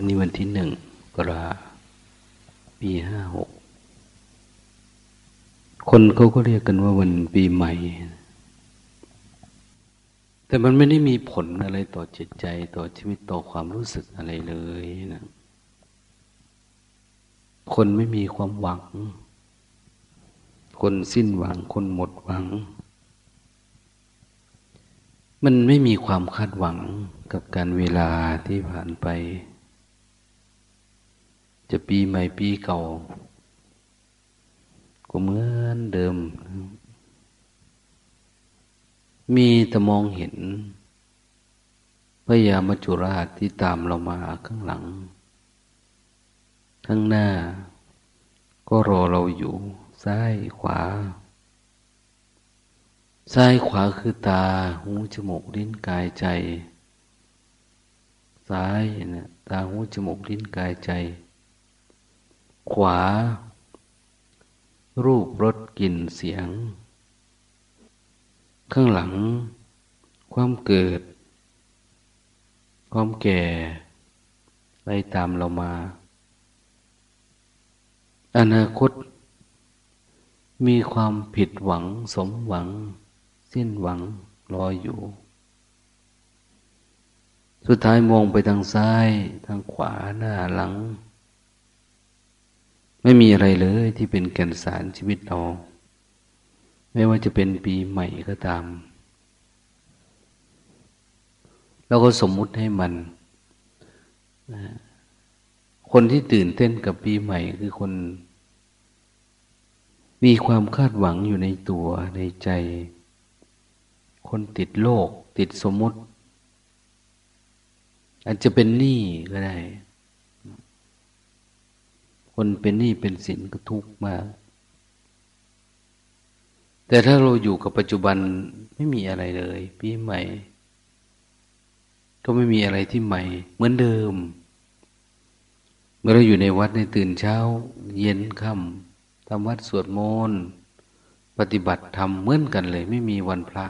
วันนี้วันที่หนึ่งกราปีห้าหก คนเขาก็เรียกกันว่าวันปีใหม่ แต่มันไม่ได้มีผลอะไรต่อจิตใจต่อชีวิตต่อความรู้สึกอะไรเลยนะคนไม่มีความหวัง คนสิ้นหวัง คนหมดหวัง มันไม่มีความคาดหวังกับการเวลาที่ผ่านไป จะปีใหม่ปีเก่า ก็เหมือนเดิม มีแต่มองเห็นพยามจุราชที่ตามเรามาข้างหลัง ข้างหน้า ก็รอเราอยู่ ซ้ายขวา ซ้ายขวาคือตา หูจมูกลิ้นกายใจ ซ้ายนะตาหูจมูกลิ้นกายใจ ขวา รูปรสกลิ่นเสียง ข้างหลัง ความเกิด ความแก่ไล่ตามเรามา อนาคต มีความผิดหวังสมหวัง สิ้นหวังรออยู่ สุดท้ายมองไปทางซ้าย ทางขวาหน้าหลัง ไม่มีอะไรเลยที่เป็นแก่นสารชีวิตเรา ไม่ว่าจะเป็นปีใหม่ก็ตาม เราก็สมมุติให้มัน คนที่ตื่นเต้นกับปีใหม่คือคน มีความคาดหวังอยู่ในตัวในใจ คนติดโลก ติดสมมุติ อาจจะเป็นหนี้ก็ได้ คนเป็นหนี้เป็นสินก็ทุกข์มาก แต่ถ้าเราอยู่กับปัจจุบันไม่มีอะไรเลย ปีใหม่ ก็ไม่มีอะไรที่ใหม่ เหมือนเดิม เมื่อเราอยู่ในวัดในตื่นเช้า เย็นค่ำทำวัดสวดมนต์ปฏิบัติธรรมเหมือนกันเลย ไม่มีวันพระ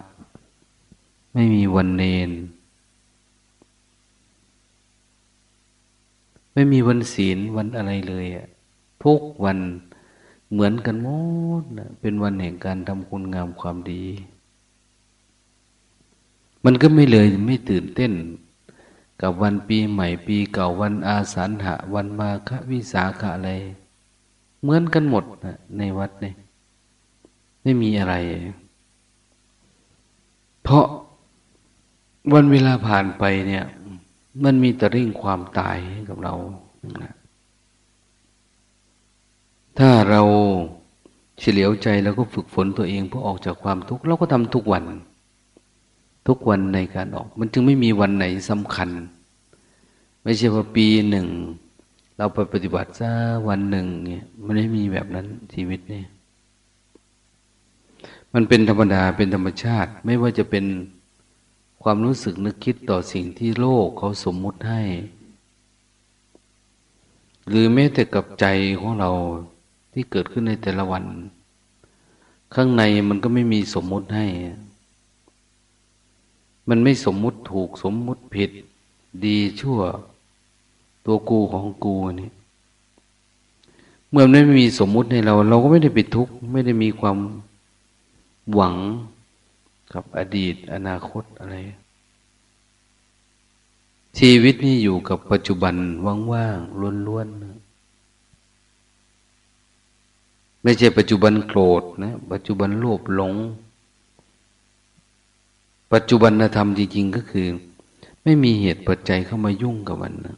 ไม่มีวันเนน ไม่มีวันศีลวันอะไรเลยอะ ทุกวันเหมือนกันหมดนะเป็นวันแห่งการทำคุณงามความดี มันก็ไม่เลยไม่ตื่นเต้น กับวันปีใหม่ปีเก่าวันอาสาฬหะวันมาฆวิสาขะอะไร เหมือนกันหมดนะในวัดเนี่ยไม่มีอะไร เพราะวันเวลาผ่านไปเนี่ย มันมีแต่เริ่องความตายกับเรานะ ถ้าเราเฉลียวใจแล้วก็ฝึกฝนตัวเองเพื่อออกจากความทุกข์เราก็ทำทุกวัน ทุกวันในการออก มันจึงไม่มีวันไหนสำคัญ ไม่ใช่ว่าปีหนึ่ง เราไปปฏิบัติซะวันหนึ่งเนี่ยมันไม่มีแบบนั้นชีวิตเนี่ยมันเป็นธรรมดาเป็นธรรมชาติ ไม่ว่าจะเป็นความรู้สึกนึกคิดต่อสิ่งที่โลกเขาสมมุติให้ หรือแม้แต่กับใจของเรา ที่เกิดขึ้นในแต่ละวัน ข้างในมันก็ไม่มีสมมุติให้ มันไม่สมมุติถูกสมมุติผิด ดีชั่ว ตัวกูของกูนี่เมื่อไม่มีสมมุติในเรา เราก็ไม่ได้ไปทุกข์ไม่ได้มีความหวังกับอดีต อนาคตอะไร ชีวิตนี่อยู่กับปัจจุบันว่างๆล้วนๆ ไม่ใช่ปัจจุบันโกรธนะ ปัจจุบันโลภหลง ปัจจุบันธรรมจริงๆก็คือ ไม่มีเหตุปัจจัยเข้ามายุ่งกับมันนะ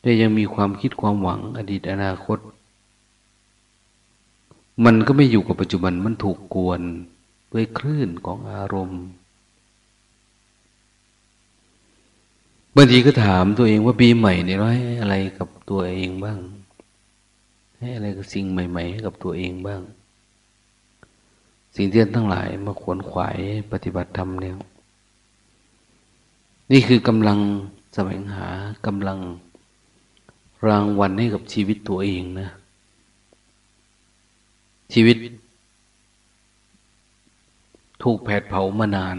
แต่ยังมีความคิดความหวังอดีตอนาคต มันก็ไม่อยู่กับปัจจุบันมันถูกกวนด้วยคลื่นของอารมณ์บางทีก็ถามตัวเองว่าปีใหม่เนี่ยร้อยอะไรกับตัวเองบ้าง ให้อะไรกับสิ่งใหม่ ๆ ให้กับตัวเองบ้าง สิ่งที่ทั้งหลายมาขวนขวายปฏิบัติธรรมเนี่ยนี่คือกำลังแสวงหากำลังรางวัลให้กับชีวิตตัวเองนะ ชีวิต ถูกแผดเผามานาน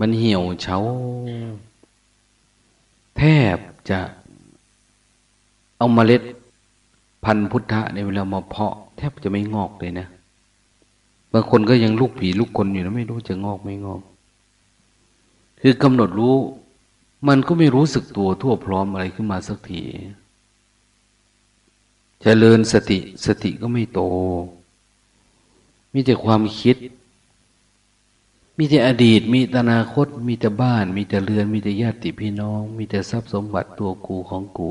มันเหี่ยวเฉา แทบจะ เอามาเมล็ด พันธุ์พุทธะในเวลามาเพาะ แทบจะไม่งอกเลยนะ บางคนก็ยังลูกผีลูกคนอยู่นะไม่รู้จะงอกไม่งอก คือกำหนดรู้ มันก็ไม่รู้สึกตัวทั่วพร้อมอะไรขึ้นมาสักทีจเจริญสติสติก็ไม่โต มีแต่ความคิด มีแต่อดีต มีแต่อนาคต มีแต่บ้าน มีแต่เรือน มีแต่ญาติพี่น้อง มีแต่ทรัพย์สมบัติตัวกูของกู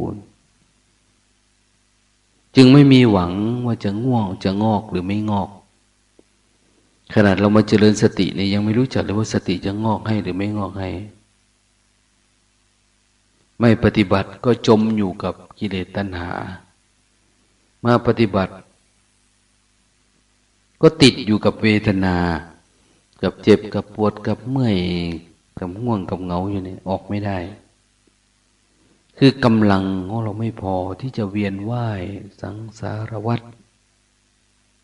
จึงไม่มีหวังว่าจะง่วงจะงอกหรือไม่งอก ขนาดเรามาเจริญสติเนี่ยยังไม่รู้จักเลยว่าสติจะงอกให้หรือไม่งอกให้ ไม่ปฏิบัติก็จมอยู่กับกิเลสตัณหา มาปฏิบัติ ก็ติดอยู่กับเวทนา กับเจ็บกับปวดกับเมื่อยกับง่วงกับเหงาอยู่เนี่ยออกไม่ได้ คือกำลังของเราไม่พอที่จะเวียนว่ายสังสารวัฏ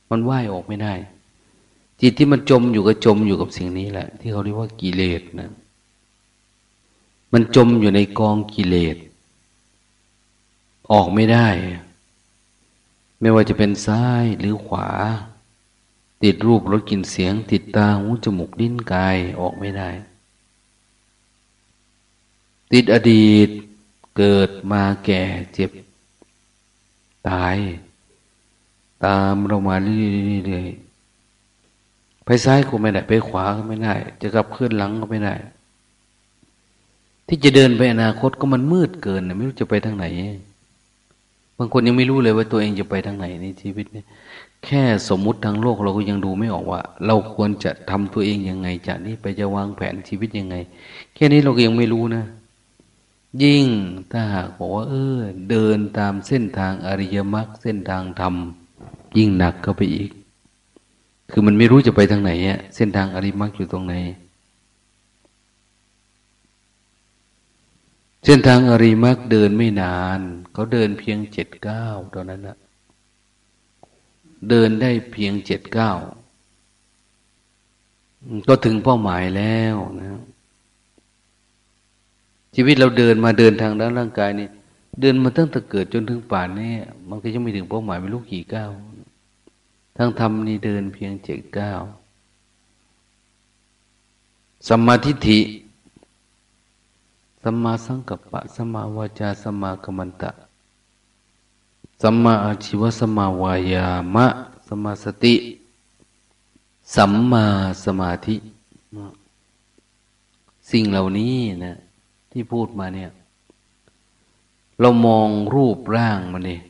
มันว่ายออกไม่ได้ จิตที่มันจมอยู่ก็จมอยู่กับสิ่งนี้แหละ ที่เขาเรียกว่ากิเลสนะ มันจมอยู่ในกองกิเลส ออกไม่ได้ ไม่ว่าจะเป็นซ้ายหรือขวา ติดรูปรสกลิ่นเสียง ติดตาหูจมูกลิ้นกายออกไม่ได้ ติดอดีต เกิดมาแก่เจ็บ ตาย ตามเรามาเรื่อยๆไปซ้ายก็ไม่ได้ ไปขวาก็ไม่ได้ จะกลับขึ้นหลังก็ไม่ได้ ที่จะเดินไปอนาคตก็มันมืดเกินไม่รู้จะไปทางไหน บางคนยังไม่รู้เลยว่าตัวเองจะไปทางไหนในชีวิตเนี่ยแค่สมมุติทางโลกเราก็ยังดูไม่ออกว่า เราควรจะทำตัวเองยังไงจากนี้ไปจะวางแผนชีวิตยังไง แค่นี้เราก็ยังไม่รู้นะ ยิ่งถ้าหากบอกว่าเออ เดินตามเส้นทางอริยมรรคเส้นทางธรรม ยิ่งหนักเข้าไปอีก คือมันไม่รู้จะไปทางไหนอะเส้นทางอริยมรรคอยู่ตรงไหน เส้นทางอริยมรรคเดินไม่นานเขาเดินเพียงเจ็ดเก้าตอนนั้นนะเดินได้เพียงเจ็ดเก้าก็ถึงเป้าหมายแล้วนะ ชีวิตเราเดินมาเดินทางด้านร่างกายนี่เดินมาตั้งแต่เกิดจนถึงป่านนี้มันก็ยังไม่ถึงเป้าหมายไม่รู้กี่ก้าวทั้งธรรมนี่เดินเพียงเจ็ดก้าวสัมมาทิฏฐิสัมมาสังกัปปะสัมมาวาจาสัมมากัมมันตะสัมมาอาชีวสัมมาวายามะสัมมาสติ สัมมาสมาธิ สิ่งเหล่านี้นะ ที่พูดมาเนี่ย เรามองรูปร่างมันเนี่ย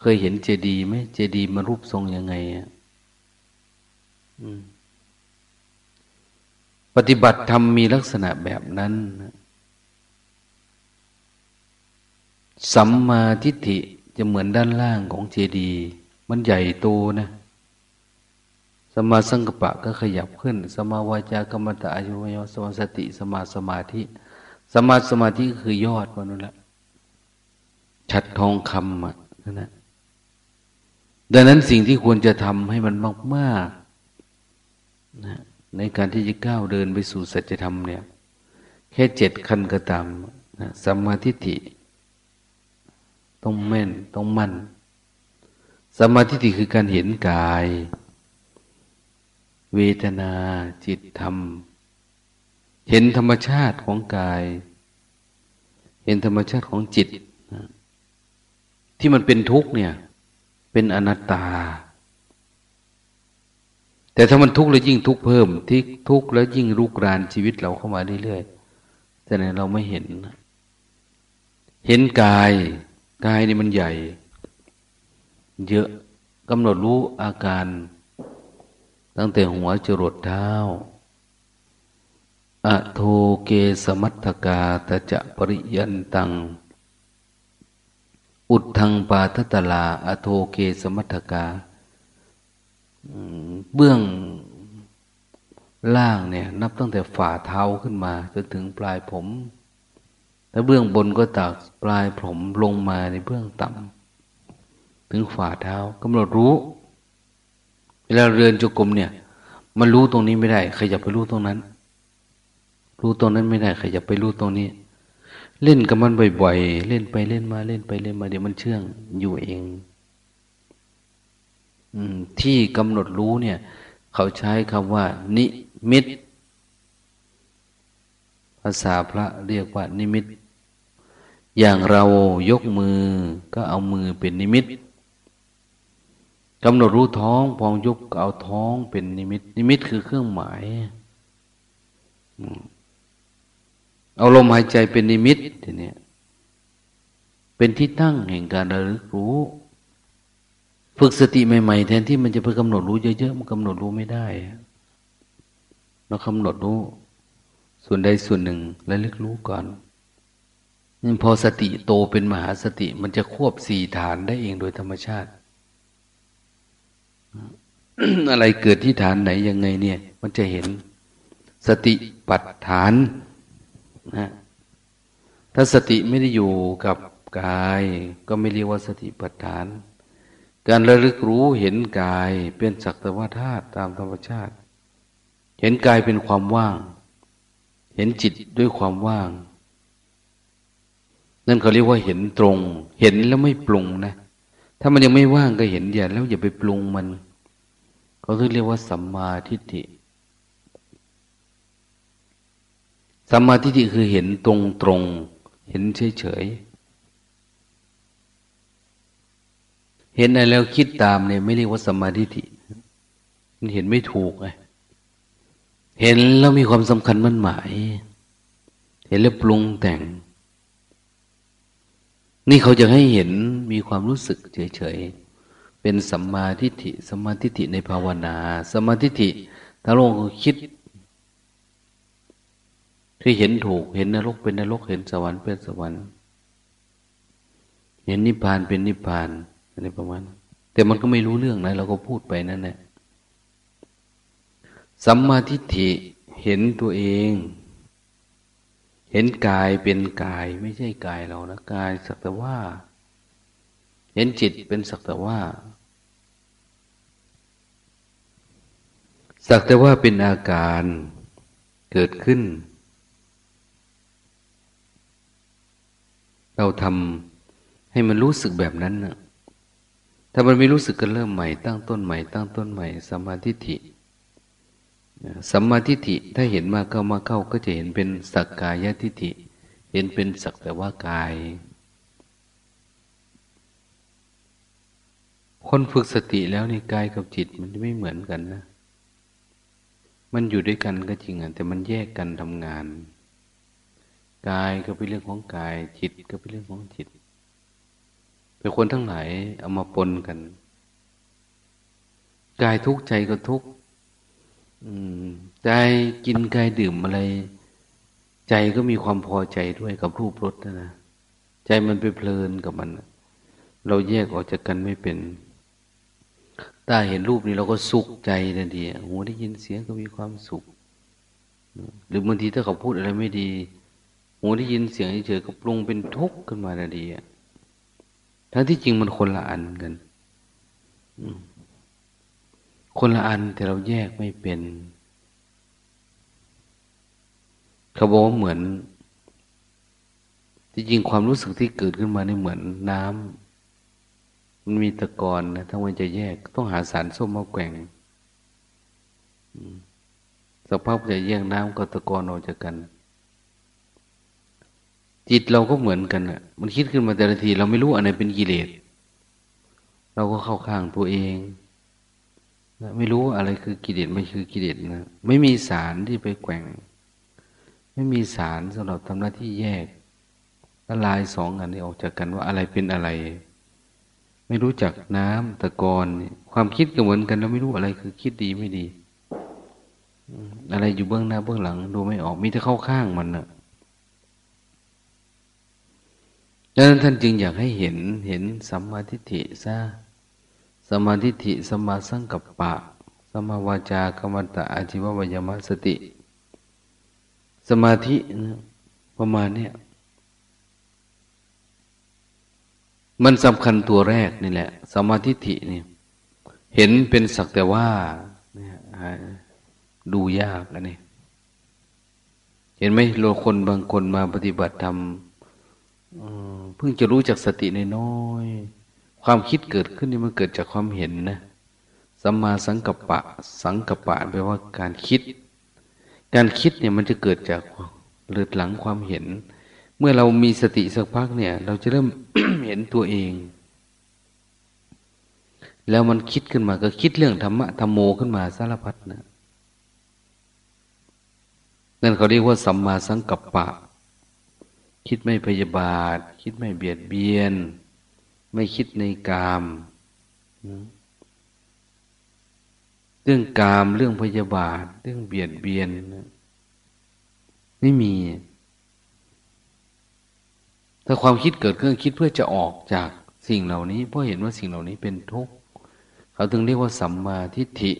เคยเห็นเจดีย์ไหมเจดีย์มันรูปทรงยังไงอะปฏิบัติธรรมมีลักษณะแบบนั้น สัมมาทิฏฐิจะเหมือนด้านล่างของเจดีย์มันใหญ่โตนะสมาสังกปะก็ขยับขึ้นสมาวาจากรรมตะอายุวโยสมาสติสมาสมาธิ สมาสมาธิคือยอดมันนั่นแหละชัดทองคำอะนั่นแหละดังนั้นสิ่งที่ควรจะทำให้มันมากมากนะในการที่จะก้าวเดินไปสู่สัจธรรมเนี่ย แค่เจ็ดขั้นก็ตามนะสมาธิิต้องแม่นต้องมั่นสมาธิิคือการเห็นกาย เวทนาจิตธรรม เห็นธรรมชาติของกาย เห็นธรรมชาติของจิตที่มันเป็นทุกข์เนี่ย เป็นอนัตตา แต่ถ้ามันทุกข์แล้วยิ่งทุกข์เพิ่มที่ทุกข์แล้วยิ่งรุกรานชีวิตเราเข้ามาเรื่อยๆแต่ไหนเราไม่เห็น เห็นกาย กายนี่มันใหญ่ เยอะกำหนดรู้อาการ ตั้งแต่หัวจรดเท้า อโทเกสมัตกาตจะปริยันตัง อุดทังปาทตลา อโทเกสมัตกา เบื้องล่างเนี่ย นับตั้งแต่ฝ่าเท้าขึ้นมาจนถึงปลายผม แล้วเบื้องบนก็ตักปลายผมลงมาในเบื้องต่ำถึงฝ่าเท้ากำหนดรู้ เวลาเรือนจุกรมเนี่ย มันรู้ตรงนี้ไม่ได้ใครจะไปรู้ตรงนั้น รู้ตรงนั้นไม่ได้ใครจะไปรู้ตรงนี้ เล่นกับมันบ่อยๆ เล่นไปเล่นมาเล่นไปเล่นมาเดี๋ยวมันเชื่องอยู่เองอที่กำหนดรู้เนี่ย เขาใช้คำว่า นิมิต ภาษาพระเรียกว่า นิมิต อย่างเรายกมือก็เอามือเป็นนิมิตกำหนดรู้ท้องพองยุบเอาท้องเป็นนิมิต นิมิตคือเครื่องหมาย เอาลมหายใจเป็นนิมิตทีนี้เป็นที่ตั้งแห่งการระลึกรู้ ฝึกสติใหม่ ๆ แทนที่มันจะไปกำหนดรู้เยอะๆมันกำหนดรู้ไม่ได้เรากำหนดรู้ ส่วนใดส่วนหนึ่งระลึกรู้ก่อนนี่พอสติโตเป็นมหาสติมันจะควบสี่ฐานได้เองโดยธรรมชาติ อะไรเกิดที่ฐานไหนยังไงเนี่ย มันจะเห็นสติปัฏฐาน นะถ้าสติไม่ได้อยู่กับกาย ก็ไม่เรียกว่าสติปัฏฐาน การระลึกรู้เห็นกายเป็นสักตวธาตุตามธรรมชาติ เห็นกายเป็นความว่าง เห็นจิตด้วยความว่าง นั่นเขาเรียกว่าเห็นตรง เห็นแล้วไม่ปรุงนะ ถ้ามันยังไม่ว่างก็เห็นอย่าแล้วอย่าไปปรุงมัน เขาเรียกว่าสัมมาทิฏฐิ สัมมาทิฏฐิคือเห็นตรงตรงเห็นเฉยเฉยเห็นอะไรแล้วคิดตามเนี่ยไม่เรียกว่าสัมมาทิฏฐิมันเห็นไม่ถูกไงเห็นแล้วมีความสำคัญมั่นหมาย เห็นแล้วปรุงแต่ง นี่เขาจะให้เห็นมีความรู้สึกเฉยๆเป็นสัมมาทิฏฐิสัมมาทิฏฐิในภาวนาสัมมาทิฏฐิถ้าลงคิด ที่เห็นถูก เห็นนรกเป็นนรก เห็นสวรรค์เป็นสวรรค์ เห็นนิพพานเป็นนิพพานอะไรประมาณแต่มันก็ไม่รู้เรื่องนะเราก็พูดไปนั่นแหละสัมมาทิฏฐิเห็นตัวเอง เห็นกายเป็นกาย ไม่ใช่กายเรานะกายสักแต่ว่า เห็นจิตเป็นสักแต่ว่า สักแต่ว่าเป็นอาการเกิดขึ้น เราทำให้มันรู้สึกแบบนั้นนะถ้ามันไม่รู้สึกก็เริ่มใหม่ ตั้งต้นใหม่ ตั้งต้นใหม่สมาธิฐิสัมมาทิฏฐิถ้าเห็นมากเข้ามาเข้าก็จะเห็นเป็นสักกายทิฏฐิ เห็นเป็นสักแต่ว่ากาย คนฝึกสติแล้วในกายกับจิตมันไม่เหมือนกันนะ มันอยู่ด้วยกันก็จริงอะแต่มันแยกกันทำงาน กายก็เป็นเรื่องของกาย จิตก็เป็นเรื่องของจิตเป็นคนทั้งหลายเอามาปนกัน กายทุกข์ใจก็ทุกข์ใจกินกายดื่มอะไร ใจก็มีความพอใจด้วยกับรูปรสนะนะใจมันไปเพลินกับมัน เราแยกออกจากกันไม่เป็นตาเห็นรูปนี้เราก็สุขใจทันทีหูได้ยินเสียงก็มีความสุข หรือบางทีถ้าเขาพูดอะไรไม่ดี หูได้ยินเสียงเฉยๆก็ปรุงเป็นทุกข์ขึ้นมาทันทีทั้งที่จริงมันคนละอันกันคนละอันแต่เราแยกไม่เป็นเขาบอกว่าเหมือน ที่จริงความรู้สึกที่เกิดขึ้นมาในเหมือนน้ำมันมีตะกอนนะถ้ามันจะแยกต้องหาสารส้มมาแกว่งสภาพจะแยกน้ำกับตะกอนออกจากกัน จิตเราก็เหมือนกันอะมันคิดขึ้นมาแต่ละที เราไม่รู้อันไหนเป็นกิเลส เราก็เข้าข้างตัวเองนะไม่รู้อะไรคือกิเลสไม่คือกิเลสนะไม่มีสารที่ไปแกว่ง ไม่มีสารสำหรับทำหน้าที่แยกละลายสองอันนี้ออกจากกันว่าอะไรเป็นอะไร ไม่รู้จักน้ำตะกอนความคิดก็เหมือนกันแล้วไม่รู้อะไรคือคิดดีไม่ดี อะไรอยู่เบื้องหน้าเบื้องหลัง ดูไม่ออกมีแต่เข้าข้างมันนะ ดังนั้นท่านจึงอยากให้เห็นเห็นสัมมาทิฏฐิซะสมาธิฐิสมาสังกัปปะ สมาวาจากรรมตะอาชีววิยมสติ สมาธิประมาณเนี้ยมันสำคัญตัวแรกนี่แหละ สมาธิฐิเนี่ยเห็นเป็นสักแต่ว่าดูยากอันนี้เห็นไหมโลคนบางคนมาปฏิบัติธรรม เพิ่งจะรู้จากสติในน้อย ความคิดเกิดขึ้นนี่มันเกิดจากความเห็นนะสัมมาสังกัปปะ สังกัปปะแปลว่าการคิด การคิดเนี่ยมันจะเกิดจากเลือดหลังความเห็น เมื่อเรามีสติสักพักเนี่ย เราจะเริ่มเห็นตัวเอง แล้วมันคิดขึ้นมาก็คิดเรื่องธรรมะธรรมโมขึ้นมาสารพัดนะนั่นเขาเรียกว่าสัมมาสังกัปปะ คิดไม่พยาบาท คิดไม่เบียดเบียน ไม่คิดในกามเรื่องกามเรื่องพยาบาท เรื่องเบียดเบียนไม่มี ถ้าความคิดเกิดขึ้นคิดเพื่อจะออกจากสิ่งเหล่านี้เพราะเห็นว่าสิ่งเหล่านี้เป็นทุกข์เขาถึงเรียกว่าสัมมาทิฏฐิ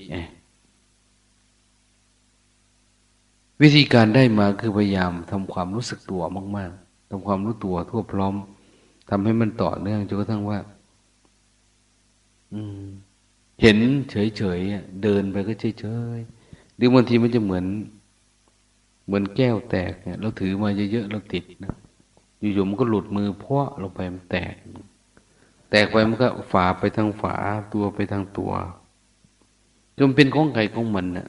วิธีการได้มาคือพยายามทำความรู้สึกตัวมาก ๆ ทำความรู้ตัวทั่วพร้อมทำให้มันต่อเนื่องจนกระทั่งว่า อืม เห็นเฉยๆเดินไปก็เฉยๆหรือบางทีมันจะเหมือน เหมือนแก้วแตกเนี่ยเราถือมาเยอะๆเราติดนะอยู่ๆมันก็หลุดมือเพราะลงไปมันแตก แตกไปมันก็ฝาไปทางฝาตัวไปทางตัวจนเป็นของไก่ของมันนะ่ะ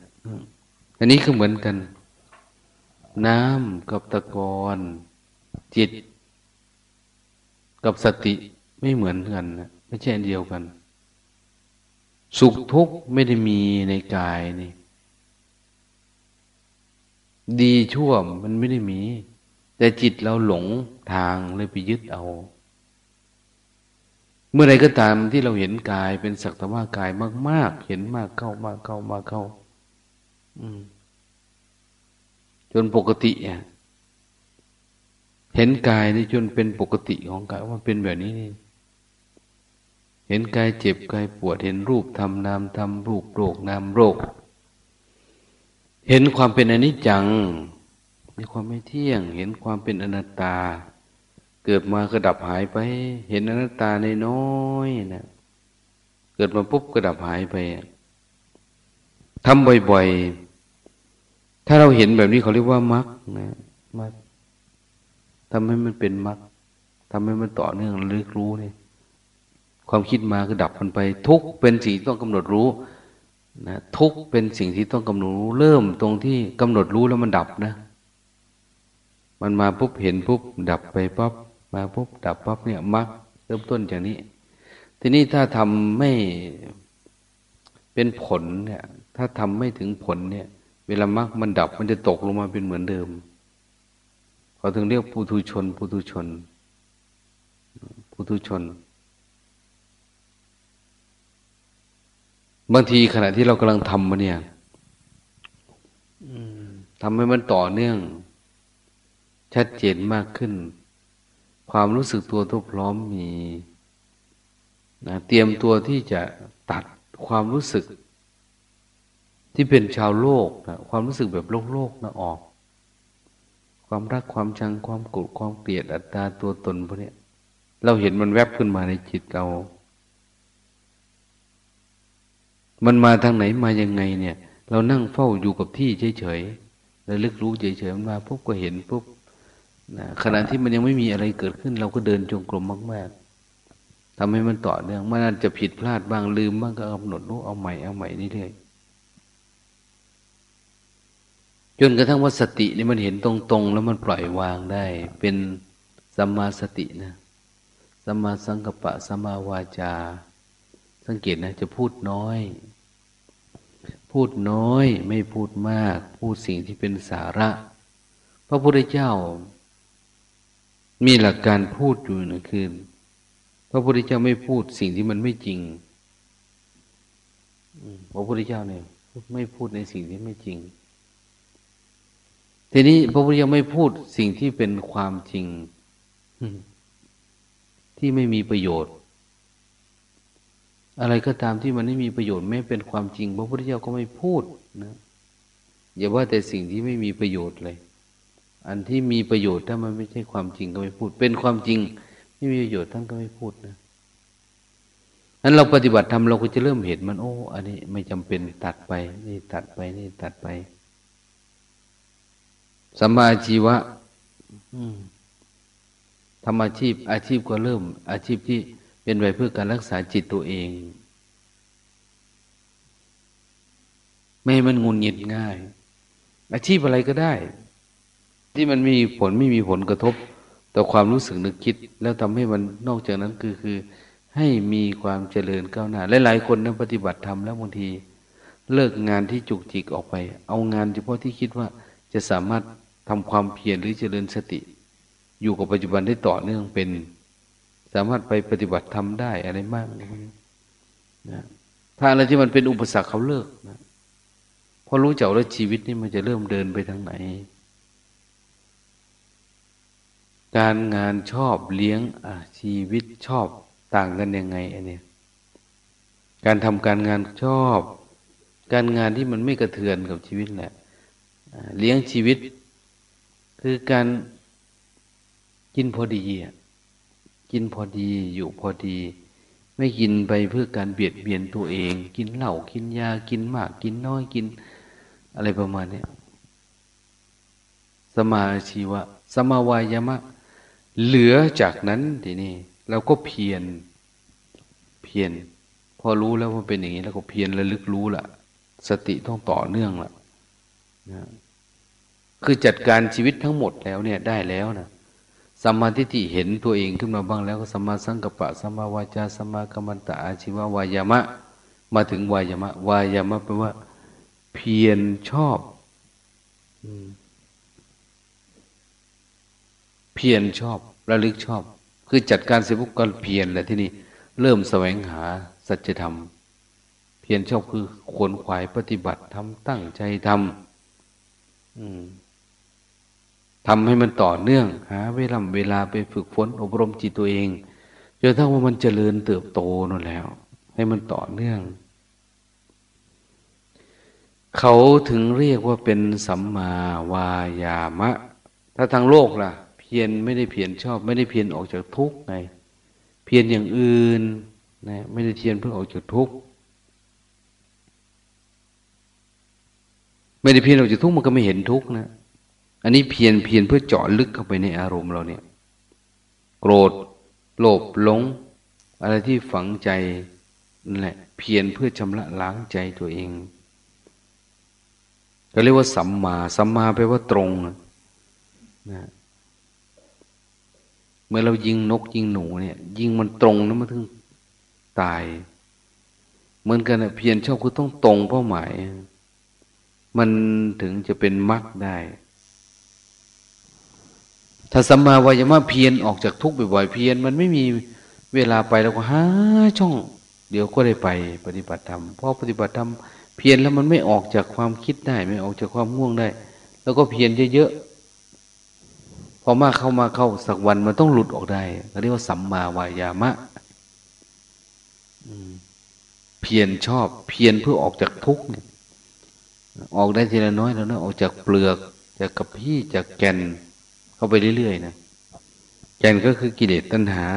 อันนี้ก็เหมือนกัน น้ำกับตะกอน จิตกับสติไม่เหมือนกันนะไม่ใช่เดียวกัน สุขทุกข์ไม่ได้มีในกายนี่ ดีชั่วมันไม่ได้มี แต่จิตเราหลงทางเลยไปยึดเอา เมื่อไรก็ตามที่เราเห็นกายเป็นสักตว่ากายมาก ๆ เห็นมากเข้ามากเข้ามากเข้า อืม จนปกติ เห็นกายนี่จนเป็นปกติของกายว่าเป็นแบบนี้นี่เห็นกายเจ็บกายปวดเห็นรูปทำนามทำรูปโรคนามโรค เห็นความเป็นอนิจจังมีความไม่เที่ยง เห็นความเป็นอนัตตา เกิดมาก็ดับหายไป เห็นอนัตตาในน้อยนะเกิดมาปุ๊บก็ดับหายไปทำบ่อย ๆ ถ้าเราเห็นแบบนี้เขาเรียกว่ามรรคนะมรรค ทำให้มันเป็นมรรคทำให้มันต่อเนื่องลึกรู้นี่ความคิดมาก็ดับมันไป ทุกเป็นสิ่งที่ต้องกำหนดรู้นะทุกเป็นสิ่งที่ต้องกำหนดรู้ เริ่มตรงที่กำหนดรู้แล้วมันดับนะ มันมาปุ๊บเห็นปุ๊บดับไปปั๊บมาปุ๊บดับปั๊บเนี่ยมรรคเริ่มต้นอย่างนี้ ทีนี้ถ้าทำไม่เป็นผลเนี่ย ถ้าทำไม่ถึงผลเนี่ย เวลามรรคมันดับมันจะตกลงมาเป็นเหมือนเดิม เขาถึงเรียกปุถุชนปุถุชนปุถุชน บางทีขณะที่เรากำลังทำมาเนี่ยทำให้มันต่อเนื่อง ชัดเจนมากขึ้น ความรู้สึกตัวทุกพร้อมมีนะเตรียมตัวที่จะตัดความรู้สึก ที่เป็นชาวโลกนะความรู้สึกแบบโลกโลกนะออก ความรักความชังความโกรธความเกลียดอัตตาตัวตนพวกนี้เราเห็นมันแวบขึ้นมาในจิตเรา มันมาทางไหนมายังไงเนี่ย เรานั่งเฝ้าอยู่กับที่เฉยๆระลึกรู้เฉยๆมันมาปุ๊บก็เห็นปุ๊บนะขณะที่มันยังไม่มีอะไรเกิดขึ้น เราก็เดินจงกรมมากๆทำให้มันต่อเนื่องมันอาจจะผิดพลาดบ้างลืมบ้างก็กำหนดรู้เอาใหม่เอาใหม่นี่เลย จนกระทั่งว่าสตินี่มันเห็นตรงๆ แล้วมันปล่อยวางได้ เป็นสัมมาสตินะสัมมาสังกัปปะสัมมาวาจา สังเกตนะ จะพูดน้อย พูดน้อยไม่พูดมาก พูดสิ่งที่เป็นสาระ พระพุทธเจ้า มีหลักการพูดอยู่นะคือพระพุทธเจ้าไม่พูดสิ่งที่มันไม่จริงพระพุทธเจ้าเนี่ยไม่พูดในสิ่งที่ไม่จริง ทีนี้พระพุทธเจ้าไม่พูดสิ่งที่เป็นความจริง ที่ไม่มีประโยชน์ อะไรก็ตามที่มันไม่มีประโยชน์ ไม่เป็นความจริง พระพุทธเจ้าก็ไม่พูดนะอย่าว่าแต่สิ่งที่ไม่มีประโยชน์เลย อันที่มีประโยชน์ถ้ามันไม่ใช่ความจริงก็ไม่พูด เป็นความจริง ไม่มีประโยชน์ท่านก็ไม่พูดนะนั้นเราปฏิบัติทำเราก็จะเริ่มเห็นมันโอ้ อันนี้ไม่จำเป็นตัดไป นี่ตัดไปนี่ตัดไป สัมมาชีวะทำอาชีพ อาชีพก็เริ่ม อาชีพที่เป็นไปเพื่อการรักษาจิตตัวเอง ไม่ให้มันงุนหงิดง่าย อาชีพอะไรก็ได้ ที่มันมีผลไม่มีผลกระทบ ต่อความรู้สึกนึกคิด แล้วทำให้มันนอกจากนั้นคือคือ ให้มีความเจริญก้าวหน้าหลายๆคนนั้นปฏิบัติธรรมแล้วบางที เลิกงานที่จุกจิกออกไป เอางานเฉพาะที่คิดว่าจะสามารถ ทำความเพียรหรือเจริญสติ อยู่กับปัจจุบันได้ต่อเนื่องเป็น สามารถไปปฏิบัติทำได้อะไรมากนะถ้าอะไรที่มันเป็นอุปสรรคเขาเลิกนะพอรู้จักแล้วชีวิตนี่มันจะเริ่มเดินไปทางไหน การงานชอบเลี้ยงอชีวิตชอบต่างกันยังไงอันเนี้ยการทำการงานชอบ การงานที่มันไม่กระเทือนกับชีวิตแหละเลี้ยงชีวิต คือการกินพอดีกินพอดีอยู่พอดี ไม่กินไปเพื่อการเบียดเบียนตัวเอง กินเหล้ากินยากินมากกินน้อยกิน อะไรประมาณนี้สมาชีวะ สมาวายามะ เหลือจากนั้นทีนี้เราก็เพียรเพียรพอรู้แล้วว่าเป็นอย่างนี้ แล้วก็เพียรระลึกรู้ละสติต้องต่อเนื่องละนะ คือจัดการชีวิตทั้งหมดแล้วเนี่ยได้แล้วนะสัมมาทิฏฐิเห็นตัวเองขึ้นมาบ้างแล้วก็สัมมาสังกัปปะสัมมาวาจาสัมมากัมมันตะอาชีวะวายามะ มาถึงวายามะ วายามะแปลว่า เพียรชอบเพียรชอบระลึกชอบ คือจัดการเสร็จปุ๊บก็เพียรแหละที่นี่เริ่มแสวงหาสัจธรรม เพียรชอบคือขวนขวายปฏิบัติทำตั้งใจทำ ทำให้มันต่อเนื่อง หาเวลาเวลาไปฝึกฝนอบรมจิตตัวเองจนทั้งว่ามันเจริญเติบโตนั่นแล้ว ให้มันต่อเนื่อง เขาถึงเรียกว่าเป็นสัมมาวายามะ ถ้าทางโลกล่ะ เพียรไม่ได้เพียรชอบ ไม่ได้เพียรออกจากทุกข์ไง เพียรอย่างอื่นนะไม่ได้เพียรเพื่อออกจากทุกข์ไม่ได้เพียรออกจากทุกข์มันก็ไม่เห็นทุกข์นะ อันนี้เพียรเพียรเพื่อเจาะลึกเข้าไปในอารมณ์เราเนี่ย โกรธโลภหลง อะไรที่ฝังใจนั่นแหละ เพียรเพื่อชำระล้างใจตัวเองก็เรียกว่าสัมมาสัมมาแปลว่าตรงนะเมื่อเรายิงนกยิงหนูเนี่ย ยิงมันตรงนะมันถึงตาย เหมือนกันนะเพียรชอบคือต้องตรงเป้าหมาย มันถึงจะเป็นมรรคได้ ถ้าสัมมาวายามะเพียนออกจากทุกข์บ่อยๆเพียนมันไม่มีเวลาไปแล้วก็หาช่อง เดี๋ยวก็ได้ไปปฏิบัติธรรมเพราะปฏิบัติธรรมเพียนแล้วมันไม่ออกจากความคิดได้ ไม่ออกจากความง่วงได้ แล้วก็เพียนเยอะๆพอมาเข้ามาเข้าสักวันมันต้องหลุดออกได้เรียกว่าสัมมาวายามะเพียนชอบ เพียนเพื่อออกจากทุกข์ออกได้ทีละน้อยแล้วนะออกจากเปลือกจากกระพี้จากแก่น เข้าไปเรื่อยๆนะแก่นก็คือกิเลสตัณหา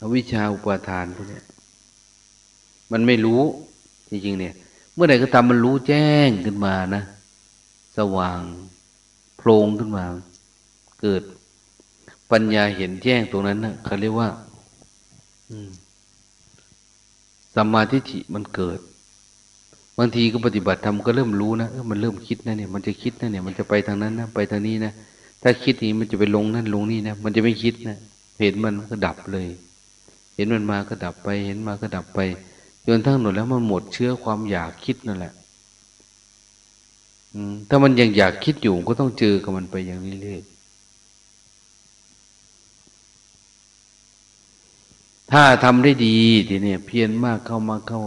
อวิชชาอุปาทานพวกนี้มันไม่รู้จริงๆเนี่ย เมื่อไหร่ก็ตามมันรู้แจ้งขึ้นมานะสว่างโพลงขึ้นมา เกิดปัญญาเห็นแจ้งตรงนั้นนะเขาเรียกว่าสัมมาทิฏฐิมันเกิด บางทีก็ปฏิบัติทำก็เริ่มรู้นะเออมันเริ่มคิดนะเนี่ยมันจะคิดนะเนี่ยมันจะไปทางนั้นนะไปทางนี้นะถ้าคิดนี้มันจะไปลงนั่นลงนี่นะมันจะไม่คิดนะเห็นมันก็ดับเลย เห็นมันมาก็ดับไป เห็นมาก็ดับไปจนทั้งหมดแล้วมันหมดเชื้อความอยากคิดนั่นแหละถ้ามันยังอยากคิดอยู่ก็ต้องเจอกับมันไปอย่างนี้เรื่อยถ้าทำได้ดีทีนี้เพียรมากเข้ามาเข้า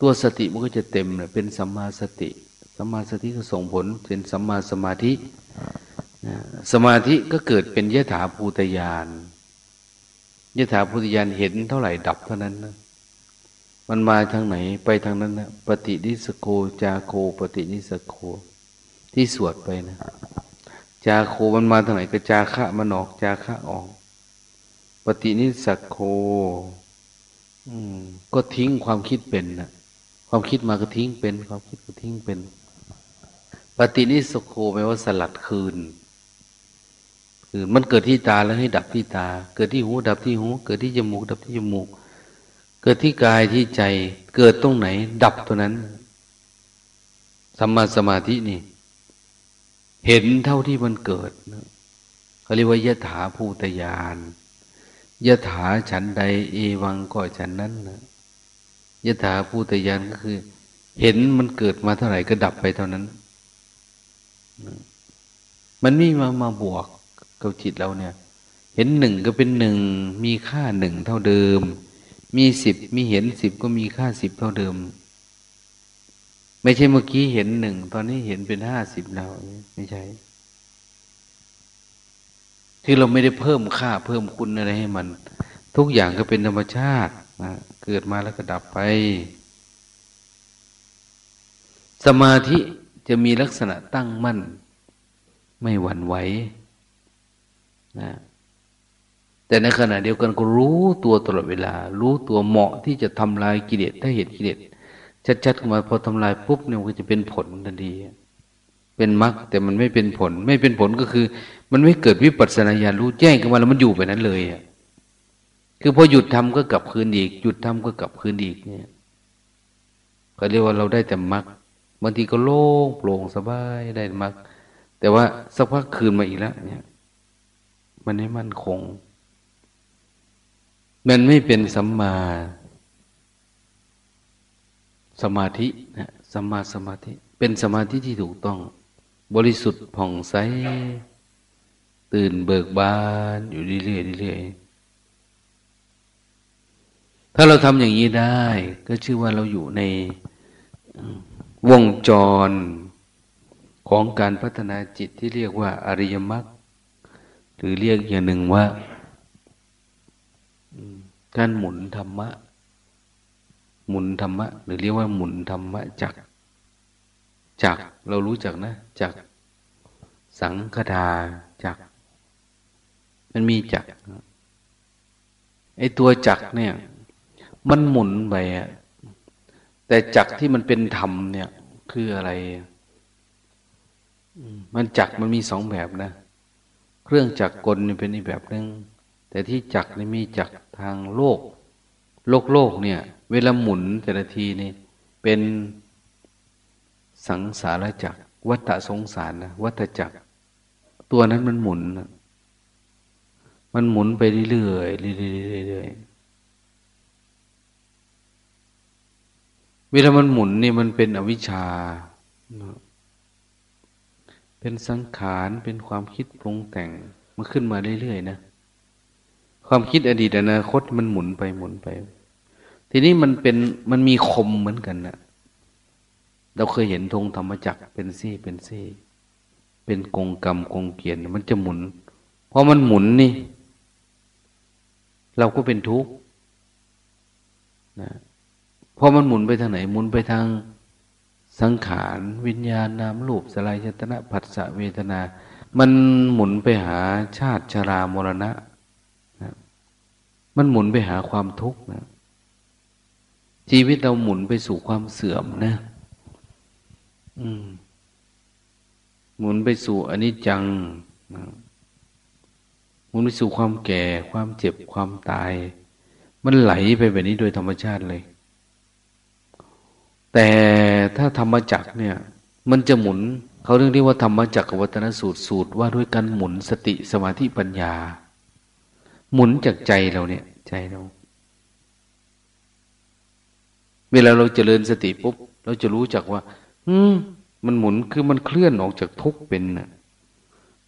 ตัวสติมันก็จะเต็มเลยเป็นสัมมาสติ สัมมาสติก็ส่งผลเป็นสัมมาสมาธิสมาธิก็เกิดเป็นยถาภูตยานยถาภูตยานเห็นเท่าไหร่ดับเท่านั้นนะมันมาทางไหนไปทางนั้นนะปฏินิสสัคโค จาโคปฏินิสสัคโค ที่สวดไปนะจาโคมันมาทางไหนก็จาคะมันออกจาคะออก ปฏินิสสัคโคก็ทิ้งความคิดเป็นนะ ความคิดมาก็ทิ้งเป็น ความคิดก็ทิ้งเป็น ปฏินิสสัคโคแปลว่าสลัดคืน คือมันเกิดที่ตาแล้วให้ดับที่ตา เกิดที่หู ดับที่หู เกิดที่จมูก ดับที่จมูก เกิดที่กายที่ใจ เกิดตรงไหน ดับตัวนั้นสัมมาสมาธินี่ เห็นเท่าที่มันเกิดเขาเรียกว่ายถาภูตยานยถาฉันใด เอวังก็ฉันนั้นนะ ยถาภูตยานก็คือ เห็นมันเกิดมาเท่าไหร่ก็ดับไปเท่านั้น มันไม่มามาบวกกับจิตเราเนี่ย เห็นหนึ่งก็เป็นหนึ่งมีค่าหนึ่งเท่าเดิม มีสิบมีเห็นสิบก็มีค่าสิบเท่าเดิม ไม่ใช่เมื่อกี้เห็นหนึ่งตอนนี้เห็นเป็นห้าสิบแล้วไม่ใช่ที่เราไม่ได้เพิ่มค่าเพิ่มคุณอะไรให้มัน ทุกอย่างก็เป็นธรรมชาติ นะเกิดมาแล้วก็ดับไป สมาธิจะมีลักษณะตั้งมั่น ไม่หวั่นไหวนะแต่ในขณะเดียวกันก็รู้ตัวตลอดเวลา รู้ตัวเหมาะที่จะทำลายกิเลสถ้าเห็นกิเลสชัดๆขึ้นมาพอทำลายปุ๊บเนี่ยมันก็จะเป็นผลทันทีเป็นมรรคแต่มันไม่เป็นผล ไม่เป็นผลก็คือ มันไม่เกิดวิปัสสนาญาณรู้แจ้งขึ้นมาแล้วมันอยู่ไปนั้นเลยอะ คือพอหยุดทำก็กลับคืนอีก หยุดทำก็กลับคืนอีกเนี่ยก็เรียกว่าเราได้แต่มรรคบางทีก็โล่งโปร่งสบายได้มรรคแต่ว่าสักพักคืนมาอีกแล้วเนี่ย มันไม่มั่นคง มันไม่เป็นสัมมาสมาธินะสัมมาสมาธิ เป็นสมาธิที่ถูกต้อง บริสุทธิ์ผ่องใสตื่นเบิกบานอยู่เรื่อยๆเรื่อยๆ ถ้าเราทำอย่างนี้ได้ ก็ชื่อว่าเราอยู่ในวงจรของการพัฒนาจิตที่เรียกว่า อริยมรรคหรือเรียกอย่างหนึ่งว่าการหมุนธรรมะ หมุนธรรมะ หรือเรียกว่าหมุนธรรมะจักจักเรารู้จักนะจักสังคดาจักมันมีจักไอตัวจักเนี่ย มันหมุนไปอะแต่จักที่มันเป็นธรรมเนี่ย คืออะไรมันจักมันมีสองแบบนะ เครื่องจักรกลเป็นอีกแบบหนึ่งแต่ที่จักนี่มีจักทางโลก โลกโลกเนี่ย เวลาหมุนแต่ละทีนี่ เป็นสังสารจักรวัฏสงสารนะวัฏจักร ตัวนั้นมันหมุน มันหมุนไปเรื่อยๆเรื่อยๆ เวลามันหมุนนี่มันเป็นอวิชชา เป็นสังขาร เป็นความคิดปรุงแต่ง มันขึ้นมาเรื่อยๆนะ ความคิดอดีตอนาคตมันหมุนไปหมุนไป ทีนี้มันเป็นมันมีคมเหมือนกันนะเราเคยเห็นธงธรรมจักรเป็นซี่เป็นซี่ เป็นกงกรรมกงเกียนมันจะหมุน พอมันหมุนนี่ เราก็เป็นทุกข์นะ พอมันหมุนไปทางไหนหมุนไปทางสังขารวิญญาณนามรูปสลายชตนะผัสสะเวทนา มันหมุนไปหาชาติชรามรณะนะมันหมุนไปหาความทุกข์นะชีวิตเราหมุนไปสู่ความเสื่อมนะหมุนไปสู่อนิจจังหมุนไปสู่ความแก่ ความเจ็บความตาย มันไหลไปแบบนี้โดยธรรมชาติเลย แต่ถ้าธรรมจักเนี่ย มันจะหมุนเขาเรียกว่าธรรมจักรวัตนสูตรสูตรว่าด้วยการหมุนสติสมาธิปัญญา หมุนจากใจเราเนี่ยใจเรา เวลาเราเจริญสติปุ๊บเราจะรู้จักว่า อืมมันหมุนคือมันเคลื่อนออกจากทุกเป็นนะ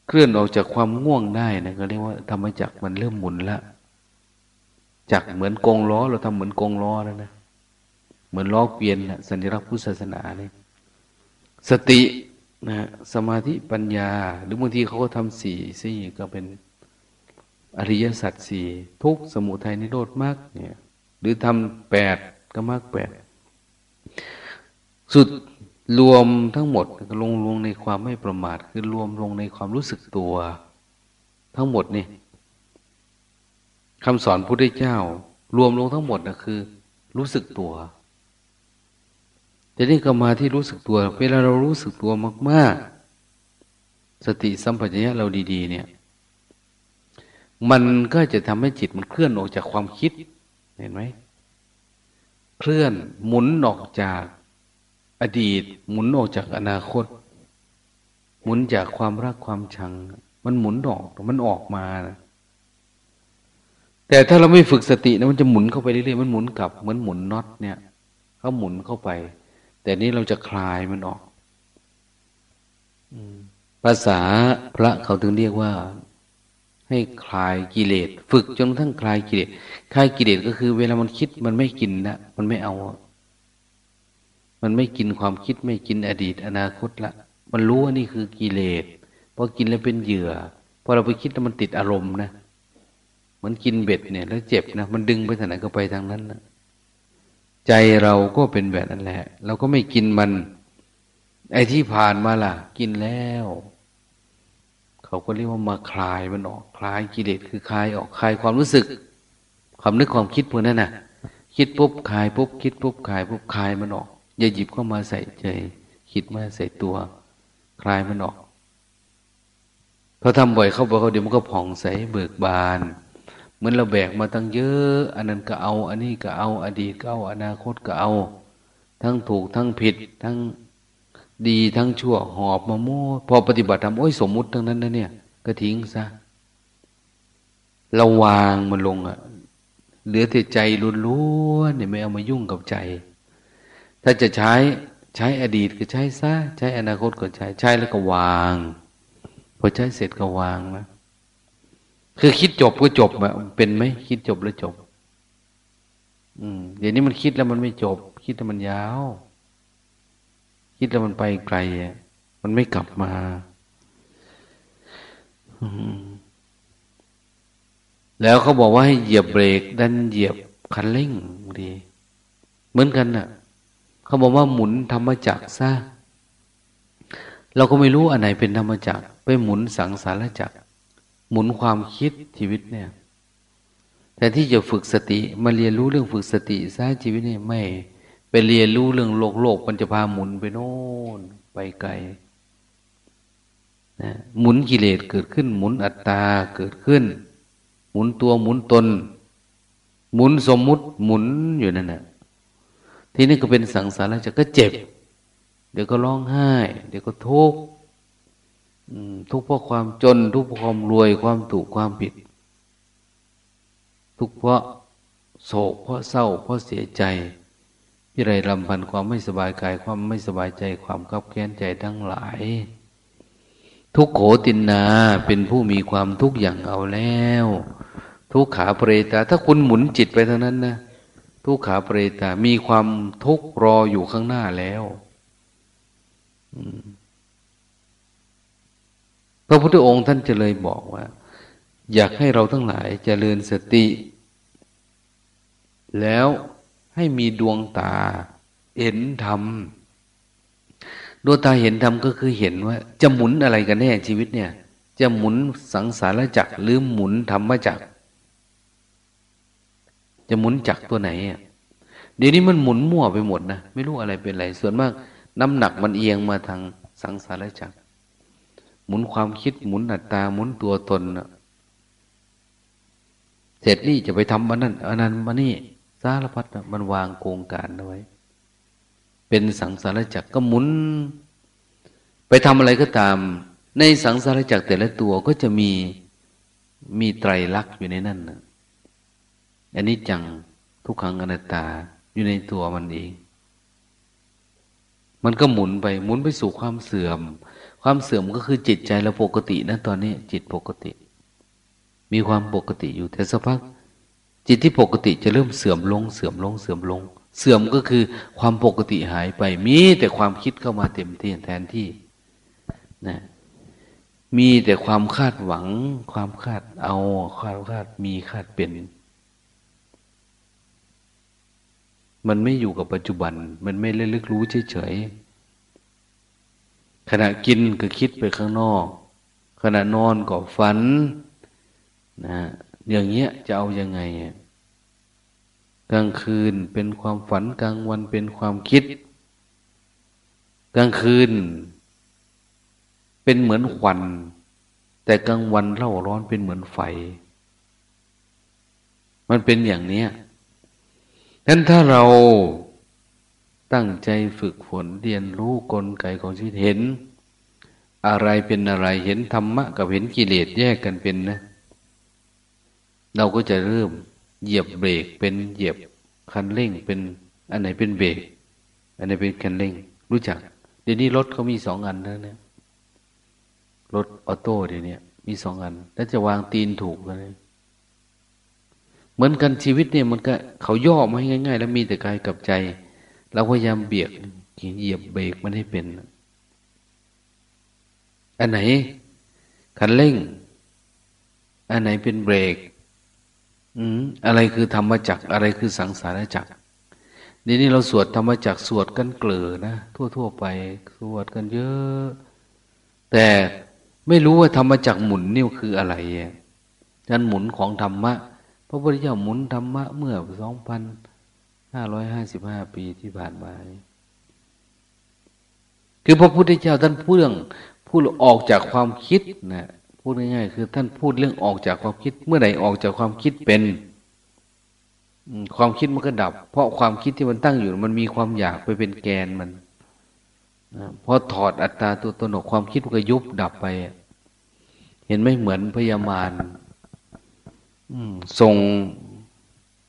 เคลื่อนออกจากความง่วงได้นะก็เรียกว่าธรรมจักมันเริ่มหมุนละจักเหมือนกงล้อเราทำเหมือนกงล้อแล้วนะ เหมือนล้อเกวียนนะสัญลักษณ์พุทธศาสนาเนี่ยสตินะสมาธิปัญญา หรือบางทีเขาก็ทำสี่สี่ก็เป็นอริยสัจสี่ทุกสมุทัยนิโรธมากเนี่ยหรือทำแปดก็มากแปดสุดรวมทั้งหมดลงลงในความไม่ประมาท คือรวมลงในความรู้สึกตัว ทั้งหมดนี่คำสอนพุทธเจ้า รวมลงทั้งหมดนะคือ รู้สึกตัว แต่นี่ก็มาที่รู้สึกตัว เวลาเรารู้สึกตัวมาก ๆ สติสัมปชัญญะเราดี ๆ เนี่ย มันก็จะทำให้จิตมันเคลื่อนออกจากความคิด เห็นไหม เคลื่อนหมุนออกจากอดีต หมุนออกจากอนาคต หมุนจากความรักความชัง มันหมุนออก มันออกมานะแต่ถ้าเราไม่ฝึกสตินะมันจะหมุนเข้าไปเรื่อยๆ มันหมุนกลับเหมือนหมุนน็อตเนี่ยเขาหมุนเข้าไป แต่นี้เราจะคลายมันออกภาษาพระเขาถึงเรียกว่า ให้คลายกิเลส ฝึกจนทั้งคลายกิเลสคลายกิเลสก็คือ เวลามันคิดมันไม่กินนะมันไม่เอา มันไม่กินความคิดไม่กินอดีต อนาคตละ มันรู้ว่านี่คือกิเลสพอกินแล้วเป็นเหยื่อพอเราไปคิดแล้วมันติดอารมณ์นะมันกินเบ็ดเนี่ย แล้วเจ็บนะมันดึงไปทางไหนก็ไปทางนั้นนะ ใจเราก็เป็นแบบนั้นแหละ เราก็ไม่กินมัน ไอ้ที่ผ่านมาล่ะ กินแล้ว เขาก็เรียกว่ามาคลายมันออกคลายกิเลสคือคลายออกคลายความรู้สึก ความนึกความคิดพวกนั้นน่ะ คิดปุ๊บคลายปุ๊บคิดปุ๊บคลายปุ๊บคลายมันออก อย่าหยิบเข้ามาใส่ใจ คิดมาใส่ตัว คลายมันออกพอทำบ่อยเข้าไปเขาเดี๋ยวมันก็ผ่องใสเบิกบาน เหมือนเราแบกมาตั้งเยอะ อันนั้นก็เอา อันนี้ก็เอา อดีตก็เอา อนาคตก็เอา ทั้งถูกทั้งผิด ทั้งดีทั้งชั่วหอบมาโม่พอปฏิบัติทำโอ้ยสมมุติทั้งนั้นนะเนี่ย ก็ทิ้งซะเราวางมันลงอะเหลือแต่ใจล้วนๆเนี่ยไม่เอามายุ่งกับใจ ถ้าจะใช้ใช้อดีตก็ใช้ซะใช้อนาคตก็ใช้ใช้แล้วก็วาง พอใช้เสร็จก็วางนะ คือคิดจบก็จบแบบเป็นไหมคิดจบแล้วจบ อืมเดี๋ยวนี้มันคิดแล้วมันไม่จบ คิดแล้วมันยาว คิดแล้วมันไปไกลอะมันไม่กลับมาแล้วเขาบอกว่าให้เหยียบเบรก ดันเหยียบคันเร่งดีเหมือนกันน่ะ เขาบอกว่าหมุนธรรมจักรซะเราก็ไม่รู้อันไหนเป็นธรรมจักรไปหมุนสังสารจักร หมุนความคิดชีวิตเนี่ยแต่ที่จะฝึกสติมาเรียนรู้เรื่องฝึกสติซะชีวิตเนี่ยไม่ไปเรียนรู้เรื่องโลกโลกมันจะพาหมุนไปโน่นไปไกลนะหมุนกิเลสเกิดขึ้น หมุนอัตตาเกิดขึ้น หมุนตัวหมุนตน หมุนสมมุติหมุนอยู่นั่นแหละทีนี้ก็เป็นสังสารจะก็เจ็บ เดี๋ยวก็ร้องไห้ เดี๋ยวก็ทุกข์ ทุกเพราะความจน ทุกเพราะความรวยความถูกความผิด ทุกเพราะโศกเพราะเศร้า เพราะเสียใจที่ไรลำพันความไม่สบายกายความไม่สบายใจความขับแค้นใจทั้งหลาย ทุกโขตินนาเป็นผู้มีความทุกข์อย่างเอาแล้ว ทุกขาเปรตา ถ้าคุณหมุนจิตไปเท่านั้นนะทุกขาเปรตา มีความทุกข์รออยู่ข้างหน้าแล้ว อืม พระพุทธองค์ท่านจะเลยบอกว่า อยากให้เราทั้งหลายจเจริญสติ แล้วให้มีดวงตาเห็นธรรมดวงตาเห็นธรรมก็คือเห็นว่า จะหมุนอะไรกันแน่ชีวิตเนี่ย จะหมุนสังสารจักรหรือหมุนธรรมจักรจะหมุนจักรตัวไหนอะเดี๋ยวนี้มันหมุนมั่วไปหมดนะ ไม่รู้อะไรเป็นอะไร ส่วนมาก น้ำหนักมันเอียงมาทางสังสารจักร หมุนความคิดหมุนอัตตาหมุนตัวตนเสร็จนี่จะไปทำมันนั่นอันนั้นมานี่สารพัดมันวางโกงการเอาไว้ เป็นสังสารจักรก็หมุน ไปทำอะไรก็ตาม ในสังสารจักรแต่ละตัวก็จะมีมีไตรลักษณ์อยู่ในนั้นนะอันนี้จังทุกขังอนัตตาอยู่ในตัวมันเอง มันก็หมุนไปหมุนไปสู่ความเสื่อม ความเสื่อมก็คือจิตใจเราปกตินะตอนนี้ จิตปกติ มีความปกติอยู่แต่สักพักจิตที่ปกติจะเริ่มเสื่อมลง เสื่อมลง เสื่อมลง เสื่อมก็คือความปกติหายไป มีแต่ความคิดเข้ามาเต็มที่แทนที่นะมีแต่ความคาดหวัง ความคาดเอาคาดคาดมีคาดเป็น มันไม่อยู่กับปัจจุบัน มันไม่เลึกรู้เฉยๆ ขณะกินก็คิดไปข้างนอก ขณะนอนก็ฝันนะอย่างเงี้ยจะเอาอยัางไง กลางคืนเป็นความฝันกลางวันเป็นความคิด กลางคืน เป็นเหมือนควัน แต่กลางวันเล่าร้อนเป็นเหมือนไฟ มันเป็นอย่างเนี้ยนั้นถ้าเรา ตั้งใจฝึกฝนเรียนรู้กลไกของชีวิตเห็น อะไรเป็นอะไรเห็นธรรมะกับเห็นกิเลสแยกกันเป็นนะ เราก็จะเริ่มเหยียบเบรกเป็นเหยียบคันเร่งเป็นอันไหนเป็นเบรกอันไหนเป็นคันเร่ง รู้จัก เดี๋ยวนี้รถเขามีสองอันแล้วเนี่ยรถออโต้เดี๋ยวนี้มีสองอัน แล้วจะวางตีนถูกเลยเหมือนกันชีวิตเนี่ยมันก็เขาย่อมาให้ง่าย ๆ แล้วมีแต่กายกับใจ เราพยายามเบียกเหยียบเบรกมันให้เป็น อันไหนคันเร่ง อันไหนเป็นเบรกอืมอะไรคือธรรมจักอะไรคือสังสารจักเดี๋ยวนี้เราสวดธรรมจักสวดกันเกลือนะทั่ว ๆ ไป สวดกันเยอะ แต่ไม่รู้ว่าธรรมจักหมุนนี่คืออะไรการหมุนของธรรมะพระพุทธเจ้าหมุนธรรมะเมื่อสองพัน ห้าร้อยห้าสิบห้าปีที่ผ่านมาคือพระพุทธเจ้าท่านพูดเรื่องพูดออกจากความคิดนะพูดง่ายๆคือท่านพูดเรื่องออกจากความคิด เมื่อไหร่ออกจากความคิดเป็นความคิดมันก็ดับ เพราะความคิดที่มันตั้งอยู่ มันมีความอยากไปเป็นแกนมันพอถอดอัตตาตัวตนออกความคิดมันก็ยุบดับไป เห็นไหมเหมือนพยามารส่ง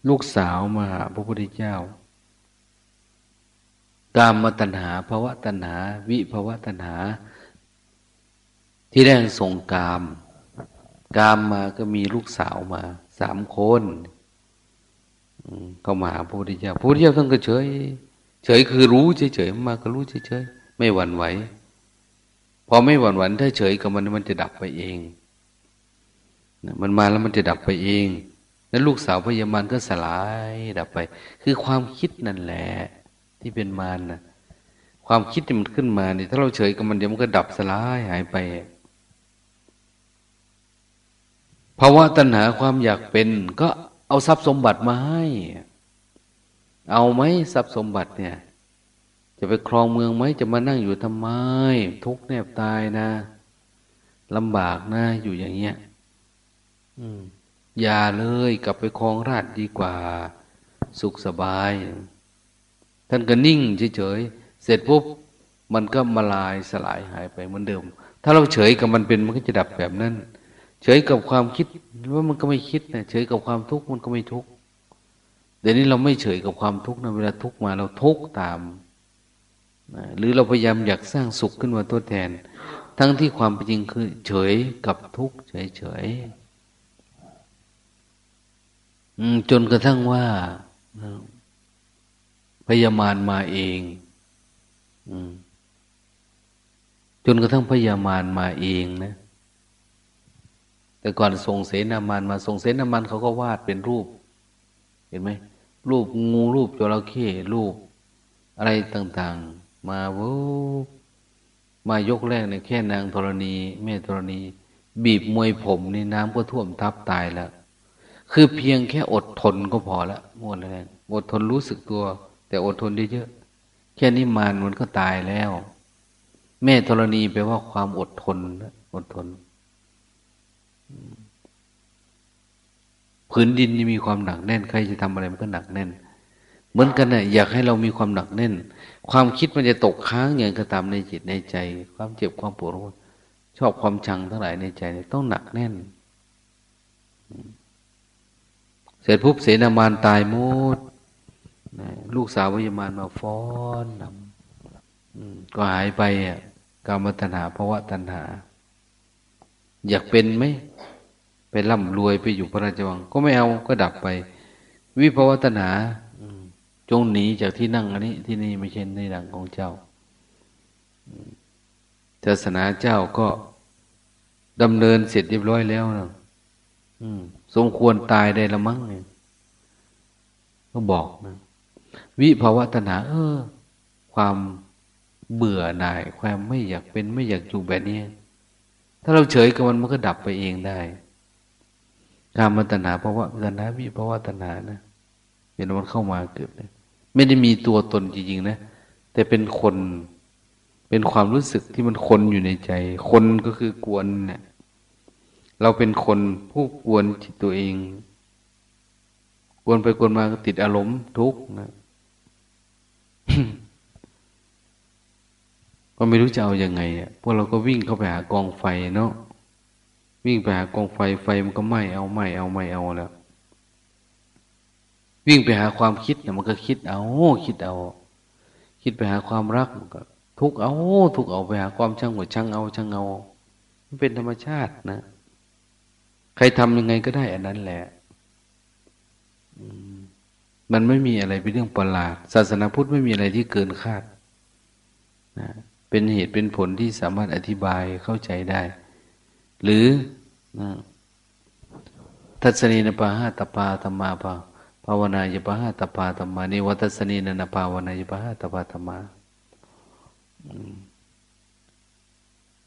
ลูกสาวมาหาพระพุทธเจ้า กามมาตัณหาภาวะตัณหา วิภาวะตัณหา ที่แรกส่งกาม กามมาก็มีลูกสาวมาสามคนก็มาหาพระพุทธเจ้าพระพุทธเจ้าท่านก็เฉย เฉยคือรู้เฉยๆมาก็รู้เฉยๆไม่หวั่นไหวพอไม่หวั่นไหวถ้าเฉยกับมันมันจะดับไปเองมันมาแล้วมันจะดับไปเอง แล้วลูกสาวพญามารก็สลายดับไป คือความคิดนั่นแหละที่เป็นมารนะความคิดที่มันขึ้นมาเนี่ยถ้าเราเฉยกับมันเดี๋ยวมันก็ดับสลายหายไปภาวะตัณหาความอยากเป็น ก็เอาทรัพย์สมบัติมาให้ เอาไหมทรัพย์สมบัติเนี่ย จะไปครองเมืองไหมจะมานั่งอยู่ทำไม ทุกแนบตายนะลำบากนะอยู่อย่างเงี้ย อ ย่าเลยกลับไปคลองราชดีกว่า สุขสบาย ท่านก็นิ่งเฉยๆ เสร็จปุ๊บมันก็มาลายสลายหายไปเหมือนเดิม ถ้าเราเฉยกับมันเป็นมันก็จะดับแบบนั้น เฉยกับความคิดว่ามันก็ไม่คิดนะเฉยกับความทุกข์มันก็ไม่ทุกข์เดี๋ยวนี้เราไม่เฉยกับความทุกข์นะเวลาทุกข์มาเราทุกข์ตามหรือเราพยายามอยากสร้างสุขขึ้นมาตัวแทน ทั้งที่ความเป็นจริงคือ เฉยกับทุกข์เฉยๆ จนกระทั่งว่าพยามารมาเองจนกระทั่งพยามารมาเองนะ แต่ก่อนส่งเสนามานมาส่งเสนามานเขาก็วาดเป็นรูป เห็นไหมรูปงูรูปจระเข้รูป อะไรต่าง ๆ มาวูมายกแรกในแค่นางธรณีแม่ธรณี บีบมวยผมนี่น้ำก็ท่วมทับตายแล้ว คือเพียงแค่อดทนก็พอละมวนแรงอดทนรู้สึกตัว แต่อดทนได้เยอะแค่นี้มานมันก็ตายแล้ว แม่ธรณีแปลว่าความอดทนอดทนพื้นดินนี่มีความหนักแน่น ใครจะทำอะไรมันก็หนักแน่น เหมือนกันนะ่ะอยากให้เรามีความหนักแน่น ความคิดมันจะตกค้างอย่างกระตามในจิตในใจ ความเจ็บความปวดชอบความชังทั้งหลายในใจ ต้องหนักแน่นเสร็จปุ๊บเสนามานตายมุดลูกสาววิญมานมาฟ้อนนำก็หายไปอะกามตัณหาภาวะตัณหา อยากเป็นไหมไปร่ำรวยไปอยู่พระราชวัง ก็ไม่เอาก็ดับไป วิภาวะตัณหาจงหนีจากที่นั่งอันนี้ ที่นี่ไม่ใช่ในหลังของเจ้าศาสนาเจ้าก็ดำเนินเสร็จเรียบร้อยแล้วนะ สมควรตายได้ละมั้งเนี่ยก็บอกนะวิภาวะตัณหาเออ ความเบื่อหน่าย ความไม่อยากเป็นไม่อยากอยู่แบบนี้ ถ้าเราเฉยกับมันมันก็ดับไปเองได้การมาตัณหาภาวะตัณหาวิภาวะตัณหานะเห็นมันเข้ามาเกิดเลยไม่ได้มีตัวตนจริงๆนะ แต่เป็นคนเป็นความรู้สึกที่มันคนอยู่ในใจ คนก็คือกวนเนี่ย เราเป็นคนผู้กวนจิตตัวเองวนไปกวนมาก็ติดอารมณ์ทุกข์นะก็ไม่รู้จะเอาอยัางไงอะพวกเราก็วิ่งเข้าไปหากองไฟเนาะวิ่งไปหากองไฟไฟมันก็ไหม้เอาไหม้เอาไหม้เอาแล้ววิ่งไปหาความคิดเนี่ยมันก็คิดเอาคิดเอา คิดไปหาความรักมันก็ทุกเอา ทุกเอาไปหาความช่างหัวช่างเอาช่างเอา มันเป็นธรรมชาตินะ ใครทำยังไงก็ได้อันนั้นแหละมันไม่มีอะไรเป็นเรื่องประหลาด ศาสนาพุทธไม่มีอะไรที่เกินคาดนะเป็นเหตุเป็นผลที่สามารถอธิบายเข้าใจได้ หรือนะทัศนีนปาหาตปาธรรมาภาภาวนายปาหาตปาธรรมานิวัตสนีนนภาวนายปาหาตปาธรรมา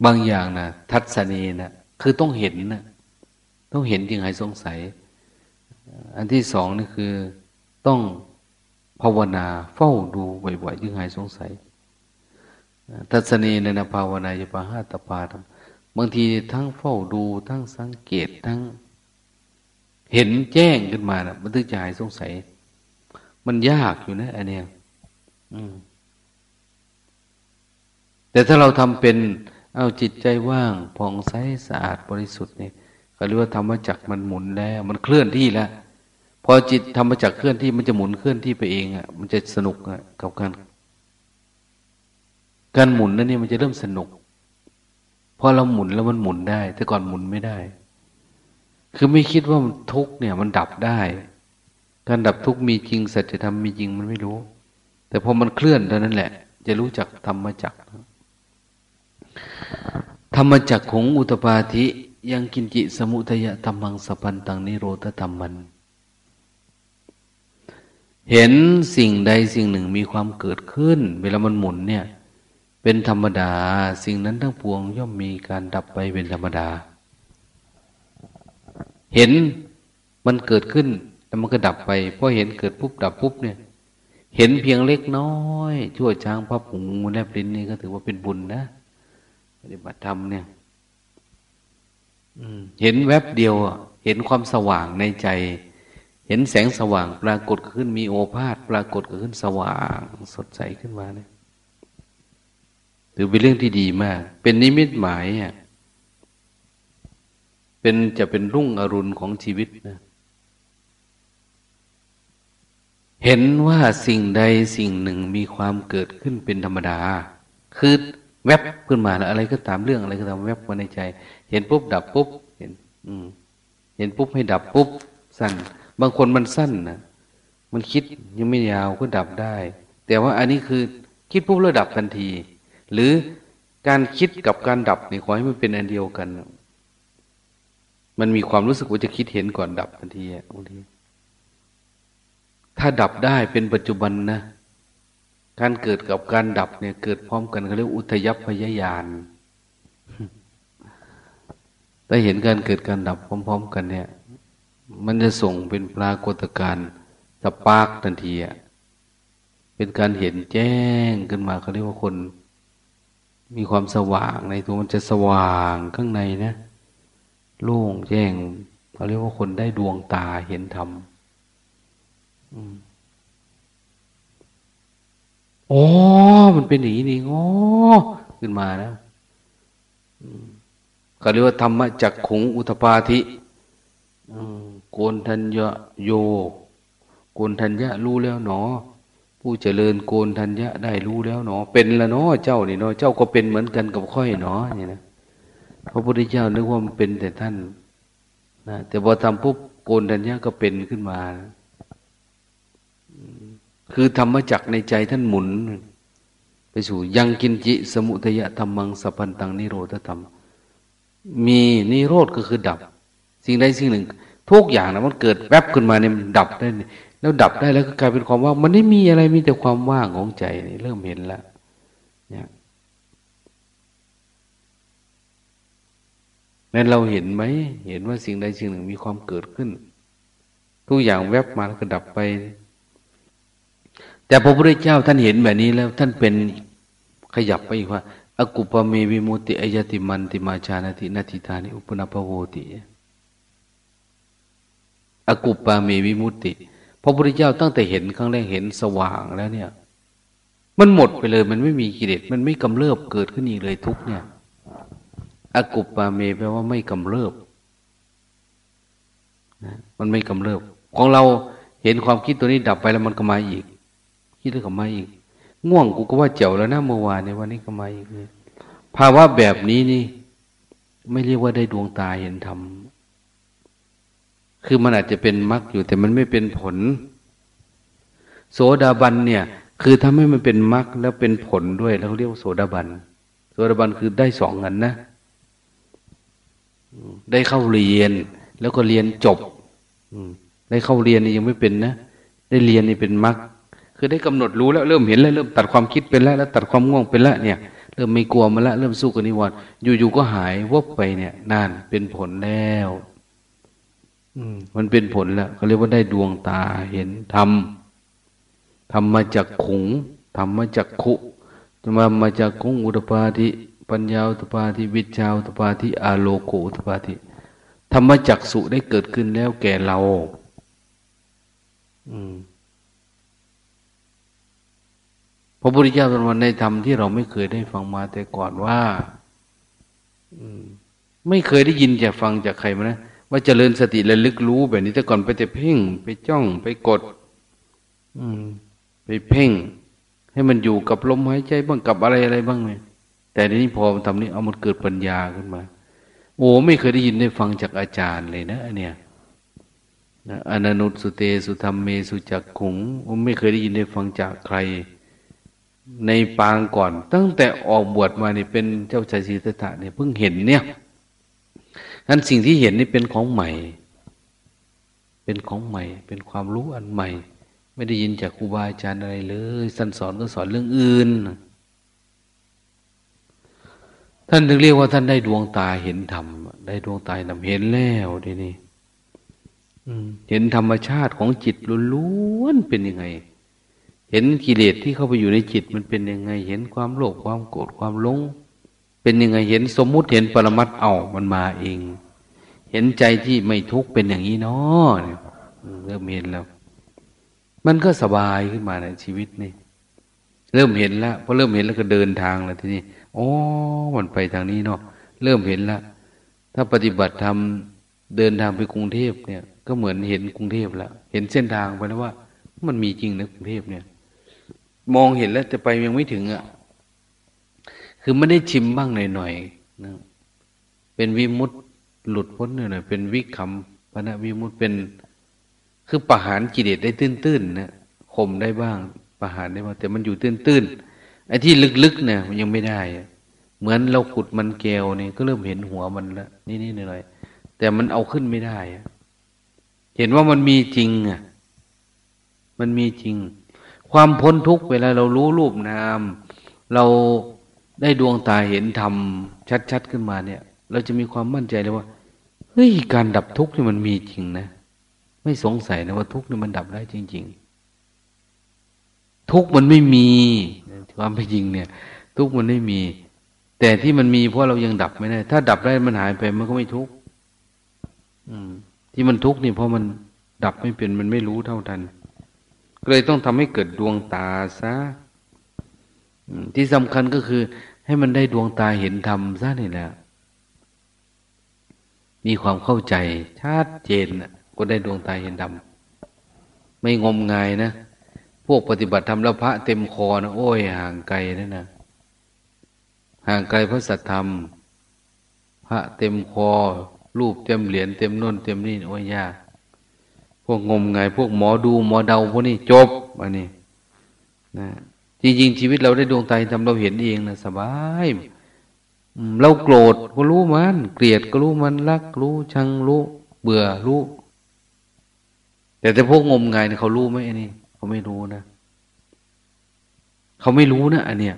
บางอย่างนะทัศนีนะคือต้องเห็นนะ ต้องเห็นจึงหายสงสัย อันที่สองนี่คือต้องภาวนาเฝ้าดูบ่อยๆจึงหายสงสัย ทัศนีในนภาวนายปาหาตปาธรรมบางทีทั้งเฝ้าดูทั้งสังเกตทั้ง เห็นแจ้งขึ้นมานะมันถึงจะหายสงสัย มันยากอยู่นะอันเนี้ยแต่ถ้าเราทำเป็น เอาจิตใจว่างผ่องใสสะอาดบริสุทธิ์เนี่ย ก็เรียกว่าธรรมจักมันหมุนแล้ว มันเคลื่อนที่แล้วพอจิตธรรมจักเคลื่อนที่มันจะหมุนเคลื่อนที่ไปเองอะ มันจะสนุกอะกับการการหมุนนั่นนี่มันจะเริ่มสนุกพอเราหมุนแล้วมันหมุนได้ แต่ก่อนหมุนไม่ได้ คือไม่คิดว่ามันทุกเนี่ย มันดับได้ การดับทุกมีจริงสัจธรรมมีจริงมันไม่รู้ แต่พอมันเคลื่อนเท่านั้นแหละ จะรู้จักธรรมจักธรรมจักของอุตปาธิ ยังกินจิสมุทยธรรมังสปันตังนิโรธธรรมัน เห็นสิ่งใดสิ่งหนึ่งมีความเกิดขึ้น เวลามันหมุนเนี่ย เป็นธรรมดา สิ่งนั้นทั้งปวงย่อมมีการดับไปเป็นธรรมดา เห็นมันเกิดขึ้นแล้วมันก็ดับไปพอเห็นเกิดปุ๊บดับปุ๊บเนี่ย เห็นเพียงเล็กน้อยชั่วช้างพับหูแลบลิ้นนี่ก็ถือว่าเป็นบุญนะปฏิบัติธรรมเนี่ย เห็นแวบเดียวเห็นความสว่างในใจ เห็นแสงสว่างปรากฏขึ้นมีโอภาษปรากฏขึ้นสว่างสดใสขึ้นมาเนี่ยถือเป็นเรื่องที่ดีมาก เป็นนิมิตหมายอะเป็นจะเป็นรุ่งอรุณของชีวิตนะเห็นว่าสิ่งใดสิ่งหนึ่งมีความเกิดขึ้นเป็นธรรมดา คือแวบขึ้นมาแล้วอะไรก็ตามเรื่องอะไรก็ตามแวบมาในใจ เห็นปุ๊บดับปุ๊บเห็น อืม เห็นปุ๊บให้ดับปุ๊บสั้น บางคนมันสั้นนะมันคิดยังไม่ยาวก็ดับได้ แต่ว่าอันนี้คือคิดปุ๊บแล้วดับทันที หรือการคิดกับการดับนี่ขอให้มันเป็นอันเดียวกัน มันมีความรู้สึกว่าจะคิดเห็นก่อนดับทันทีบางทีถ้าดับได้เป็นปัจจุบันนะ การเกิดกับการดับเนี่ยเกิดพร้อมกันเขาเรียกอุทยพยายาน ถ้าเห็นการเกิดการดับพร้อม ๆ กันเนี่ย มันจะส่งเป็นปรากฏการณ์สปาร์กทันทีอะเป็นการเห็นแจ้งขึ้นมาเขาเรียกว่าคน มีความสว่างในตัวมันจะสว่างข้างในนะโล่งแจ้งเขาเรียกว่าคนได้ดวงตาเห็นธรรมโอ้มันเป็นอย่างนี้นี่อ๋อขึ้นมานะเขาเรียกว่าธรรมจักขุงอุทปาธิโกนทัญญโย โกนทัญญะรู้แล้วหนอ ผู้เจริญโกนทัญญะได้รู้แล้วเนาะเป็นละเนาะเจ้านี่เนาะเจ้าก็เป็นเหมือนกันกับค่อยเนาะนี่นะพระพุทธเจ้านึกว่ามันเป็นแต่ท่านนะแต่พอทำปุ๊บโกนทัญญะก็เป็นขึ้นมา คือธรรมจักในใจท่านหมุน ไปสู่ยังกินจิ สมุทยะธรรมังสัพพันตังนิโรธธรรม มีนิโรธก็คือดับ สิ่งใดสิ่งหนึ่ง ทุกอย่างนะมันเกิดแวบขึ้นมาเนี่ยมันดับได้แล้วดับได้แล้วก็กลายเป็นความว่างมันไม่มีอะไรมีแต่ความว่างของใจนี่เริ่มเห็นแล้วเนี่ยนั้นเราเห็นไหมเห็นว่าสิ่งใดสิ่งหนึ่งมีความเกิดขึ้น ทุกอย่างแวบมาแล้วก็ดับไป แต่พระพุทธเจ้าท่านเห็นแบบนี้แล้ว ท่านเป็นขยับไปอีกว่าอา กุปเมวิมุติอายติมันติมาชานตินาทิธานิอุปนภโวติอากุปปาเมวิมุติพระพุทธเจ้าตั้งแต่เห็นครั้งแรกเห็นสว่างแล้วเนี่ย มันหมดไปเลย มันไม่มีกิเลสมันไม่กำเริบเกิดขึ้นอีกเลยทุกเนี่ยอากุปปาเมแปลว่าไม่กำเริบนะมันไม่กำเริบ ของเราเห็นความคิดตัวนี้ดับไปแล้วมันก็มาอีก คิดแล้วก็มาอีก ง่วงกูก็ว่าเจ๋วแล้วนะเมื่อวานในวันนี้ก็มาอีกเลยภาวะแบบนี้นี่ ไม่เรียกว่าได้ดวงตาเห็นธรรมคือมันอาจจะเป็นมรรคอยู่แต่มันไม่เป็นผล โสดาบันเนี่ย คือทำให้มันเป็นมรรคแล้วเป็นผลด้วยแล้วเรียกว่าโสดาบันโสดาบันคือได้สองเงินนะได้เข้าเรียน แล้วก็เรียนจบได้เข้าเรียนนี่ยังไม่เป็นนะได้เรียนนี่เป็นมรรค คือได้กำหนดรู้แล้วเริ่มเห็นแล้วเริ่มตัดความคิดเป็นแล้วแล้วตัดความง่วงเป็นแล้วเนี่ย เริ่มไม่กลัวมาละเริ่มสู้กับนิวรณ์อยู่ๆก็หายวบไปเนี่ยนานเป็นผลแล้วมันเป็นผลแล้วเขาเรียกว่าได้ดวงตาเห็นธรรมธรรมมาจากขุงธรรมมาจากขุธรรมมาจากขุงอุตปาทิปัญญาอุตปาทิวิชาอุตปาทิอาโลโกอุตปาทิธรรมจักสุได้เกิดขึ้นแล้วแก่เรา อืม พระพุทธเจ้าตรัสในธรรมที่เราไม่เคยได้ฟังมาแต่ก่อนว่าไม่เคยได้ยินจากฟังจากใครมานะว่าเจริญสติระลึกรู้แบบนี้แต่ก่อนไปแต่เพ่ง ไปจ้องไปกด อืม ไปเพ่ง ให้มันอยู่กับลมหายใจบ้างกับอะไรอะไรบ้างเลยแต่ทีนี้พอทำนี้เอามันเกิดปัญญาขึ้นมา โอ้ไม่เคยได้ยินได้ฟังจากอาจารย์เลยนะอันเนี้ยอนันุสุเตสุธรรมเมสุจักขุงผมไม่เคยได้ยินได้ฟังจากใคร ในปางก่อน ตั้งแต่ออกบวชมานี่เป็นเจ้าชายสีตถะเนี่ยเพิ่งเห็นเนี่ยนั้นสิ่งที่เห็นนี่เป็นของใหม่ เป็นของใหม่ เป็นความรู้อันใหม่ ไม่ได้ยินจากครูบาอาจารย์อะไรเลยสันสอนก็สอนเรื่องอื่น ท่านถึงเรียกว่าท่านได้ดวงตาเห็นธรรม ได้ดวงตาเห็นเห็นแล้วทีนี้เห็นธรรมชาติของจิตล้วนๆเป็นยังไง เห็นกิเลสที่เข้าไปอยู่ในจิตมันเป็นยังไง เห็นความโลภความโกรธความหลง เป็นยังไงเห็นสมมุติเห็นปรมัตเอามันมาเอง เห็นใจที่ไม่ทุกข์เป็นอย่างนี้เนาะเริ่มเห็นแล้ว มันก็สบายขึ้นมาในชีวิตนี่เริ่มเห็นแล้วพอเริ่มเห็นแล้วก็เดินทางแล้วทีนี้อ๋อมันไปทางนี้เนาะเริ่มเห็นแล้วถ้าปฏิบัติทำเดินทางไปกรุงเทพเนี่ย ก็เหมือนเห็นกรุงเทพแล้วเห็นเส้นทางไปแล้วว่า มันมีจริงนะกรุงเทพเนี่ย มองเห็นแล้วจะไปยังไม่ถึงอะ คือไม่ได้ชิมบ้างหน่อยๆนะเป็นวิมุตหลุดพ้นหน่อยๆเป็นวิคัมปณะวิมุตเป็น คือประหารกิเลสได้ตื้นๆนะข่มได้บ้าง ประหารได้บ้างแต่มันอยู่ตื้นๆไอ้ที่ลึกๆเนี่ยมันยังไม่ได้ เหมือนเราขุดมันแก้วนี่ก็เริ่มเห็นหัวมันแล้วนี่ๆหน่อยๆแต่มันเอาขึ้นไม่ได้เห็นว่ามันมีจริงอะมันมีจริง ความพ้นทุกข์เวลาเรารู้รูปนาม เราได้ดวงตาเห็นธรรมชัดๆขึ้นมาเนี่ย เราจะมีความมั่นใจเลยว่าเฮ้ยการดับทุกข์นี่มันมีจริงนะ ไม่สงสัยนะว่าทุกข์นี่มันดับได้จริง ๆ ทุกข์มันไม่มีความเป็นจริงเนี่ย ทุกข์มันไม่มี แต่ที่มันมีเพราะเรายังดับไม่ได้ ถ้าดับได้มันหายไปมันก็ไม่ทุกข์ที่มันทุกข์นี่เพราะมันดับไม่เป็นมันไม่รู้เท่าทัน ก็เลยต้องทำให้เกิดดวงตาซะที่สำคัญก็คือ ให้มันได้ดวงตาเห็นธรรมซะนี่แหละมีความเข้าใจชัดเจนก็ได้ดวงตาเห็นธรรมไม่งมงายนะ พวกปฏิบัติธรรมแล้วพระเต็มคอนะโอ้ยห่างไกลนั่นนะห่างไกลพระสัทธรรม พระเต็มคอรูปเต็มเหรียญเต็มน่นเต็มนี่โอ้ยยาก วกงมงาย พวกหมอดูหมอเดาพวกนี้จบอันนี้นะจริงๆชีวิตเราได้ดวงตาทำเราเห็นเองนะสบายเราโกรธก็รู้มัน เกลียดก็รู้มันรักรู้ชังรู้เบื่อรู้แต่แต่พวกงมงายเนี่ยเขารู้ไหมอันนี้เขาไม่รู้นะเขาไม่รู้นะอันเนี้ย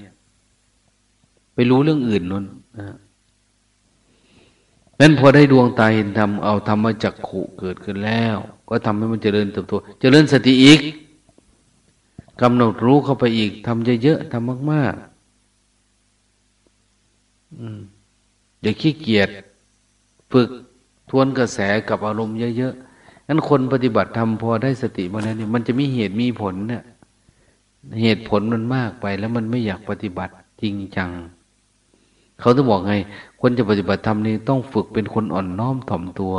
ไปรู้เรื่องอื่นนั่นนะนั้นพอได้ดวงตาเห็นธรรมเอาธรรมจักขุเกิดขึ้นแล้ว ก็ทำให้มันเจริญเติบโต เจริญสติอีกกำหนดรู้เข้าไปอีกทำเยอะๆทำมากๆอย่าขี้เกียจฝึกทวนกระแสกับอารมณ์เยอะๆนั้นคนปฏิบัติทำพอได้สติมาแล้วนี่มันจะมีเหตุมีผลเนี่ยเหตุผลมันมากไปแล้วมันไม่อยากปฏิบัติจริงจัง เขาต้องบอกไง คนจะปฏิบัติธรรมนี่ต้องฝึกเป็นคนอ่อนน้อมถ่อมตัว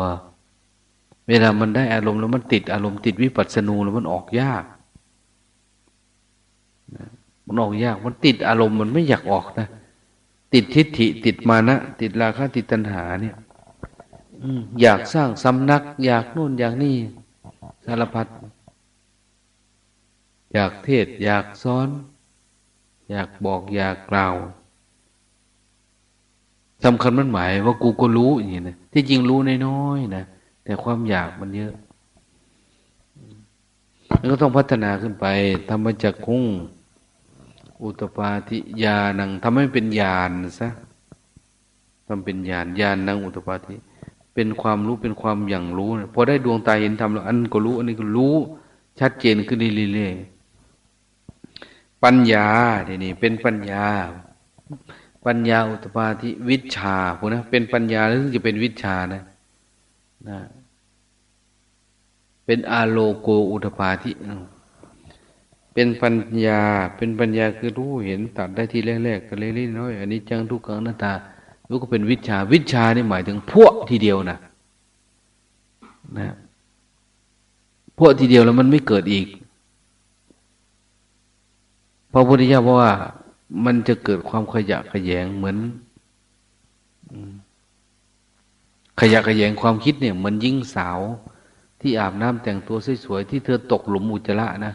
เวลามันได้อารมณ์แล้วมันติดอารมณ์ติดวิปัสสนูแล้วมันออกยากมันออกยาก มันติดอารมณ์มันไม่อยากออกนะ ติดทิฏฐิ ติดมานะ ติดราคะติดตัณหาเนี่ยอยากสร้างสำนัก อยากโน่นอยากนี่สารพัดอยากเทศ อยากสอน อยากบอก อยากกล่าวสำคัญมันหมายว่ากูก็รู้อย่างนี้นะที่จริงรู้น้อยๆนะ แต่ความอยากมันเยอะมันก็ต้องพัฒนาขึ้นไปทำมาจากคุ้ง อุตปาทิญาณังทำให้เป็นญาณซะทำเป็นญาณญาณนังอุตปาทิเป็นความรู้เป็นความอย่างรู้พอได้ดวงตาเห็นธรรมแล้วอันก็รู้ อันนี้ก็รู้ ชัดเจนขึ้นเรื่อยๆปัญญาทีนี้เป็นปัญญา ปัญญาอุตปาทิวิชาพวกนะเป็นปัญญาแล้วถึงจะเป็นวิชานะ นะเป็นอาโลโกอุตปาทิ เป็นปัญญา เป็นปัญญาคือรู้เห็นตัดได้ที่แรกๆก็เล็กๆน้อยอันนี้จังทุกขังนาตารู้วก็เป็นวิชา วิชานี่หมายถึงพวกทีเดียวนะนะพวกทีเดียวแล้วมันไม่เกิดอีกพระพุทธเจ้าบอกว่ามันจะเกิดความขยะขยงเหมือน ขยะขยงความคิดเนี่ยเหมือนยิ่งสาวที่อาบน้ำแต่งตัวสวยๆที่เธอตกหลุมอุจจาระนะ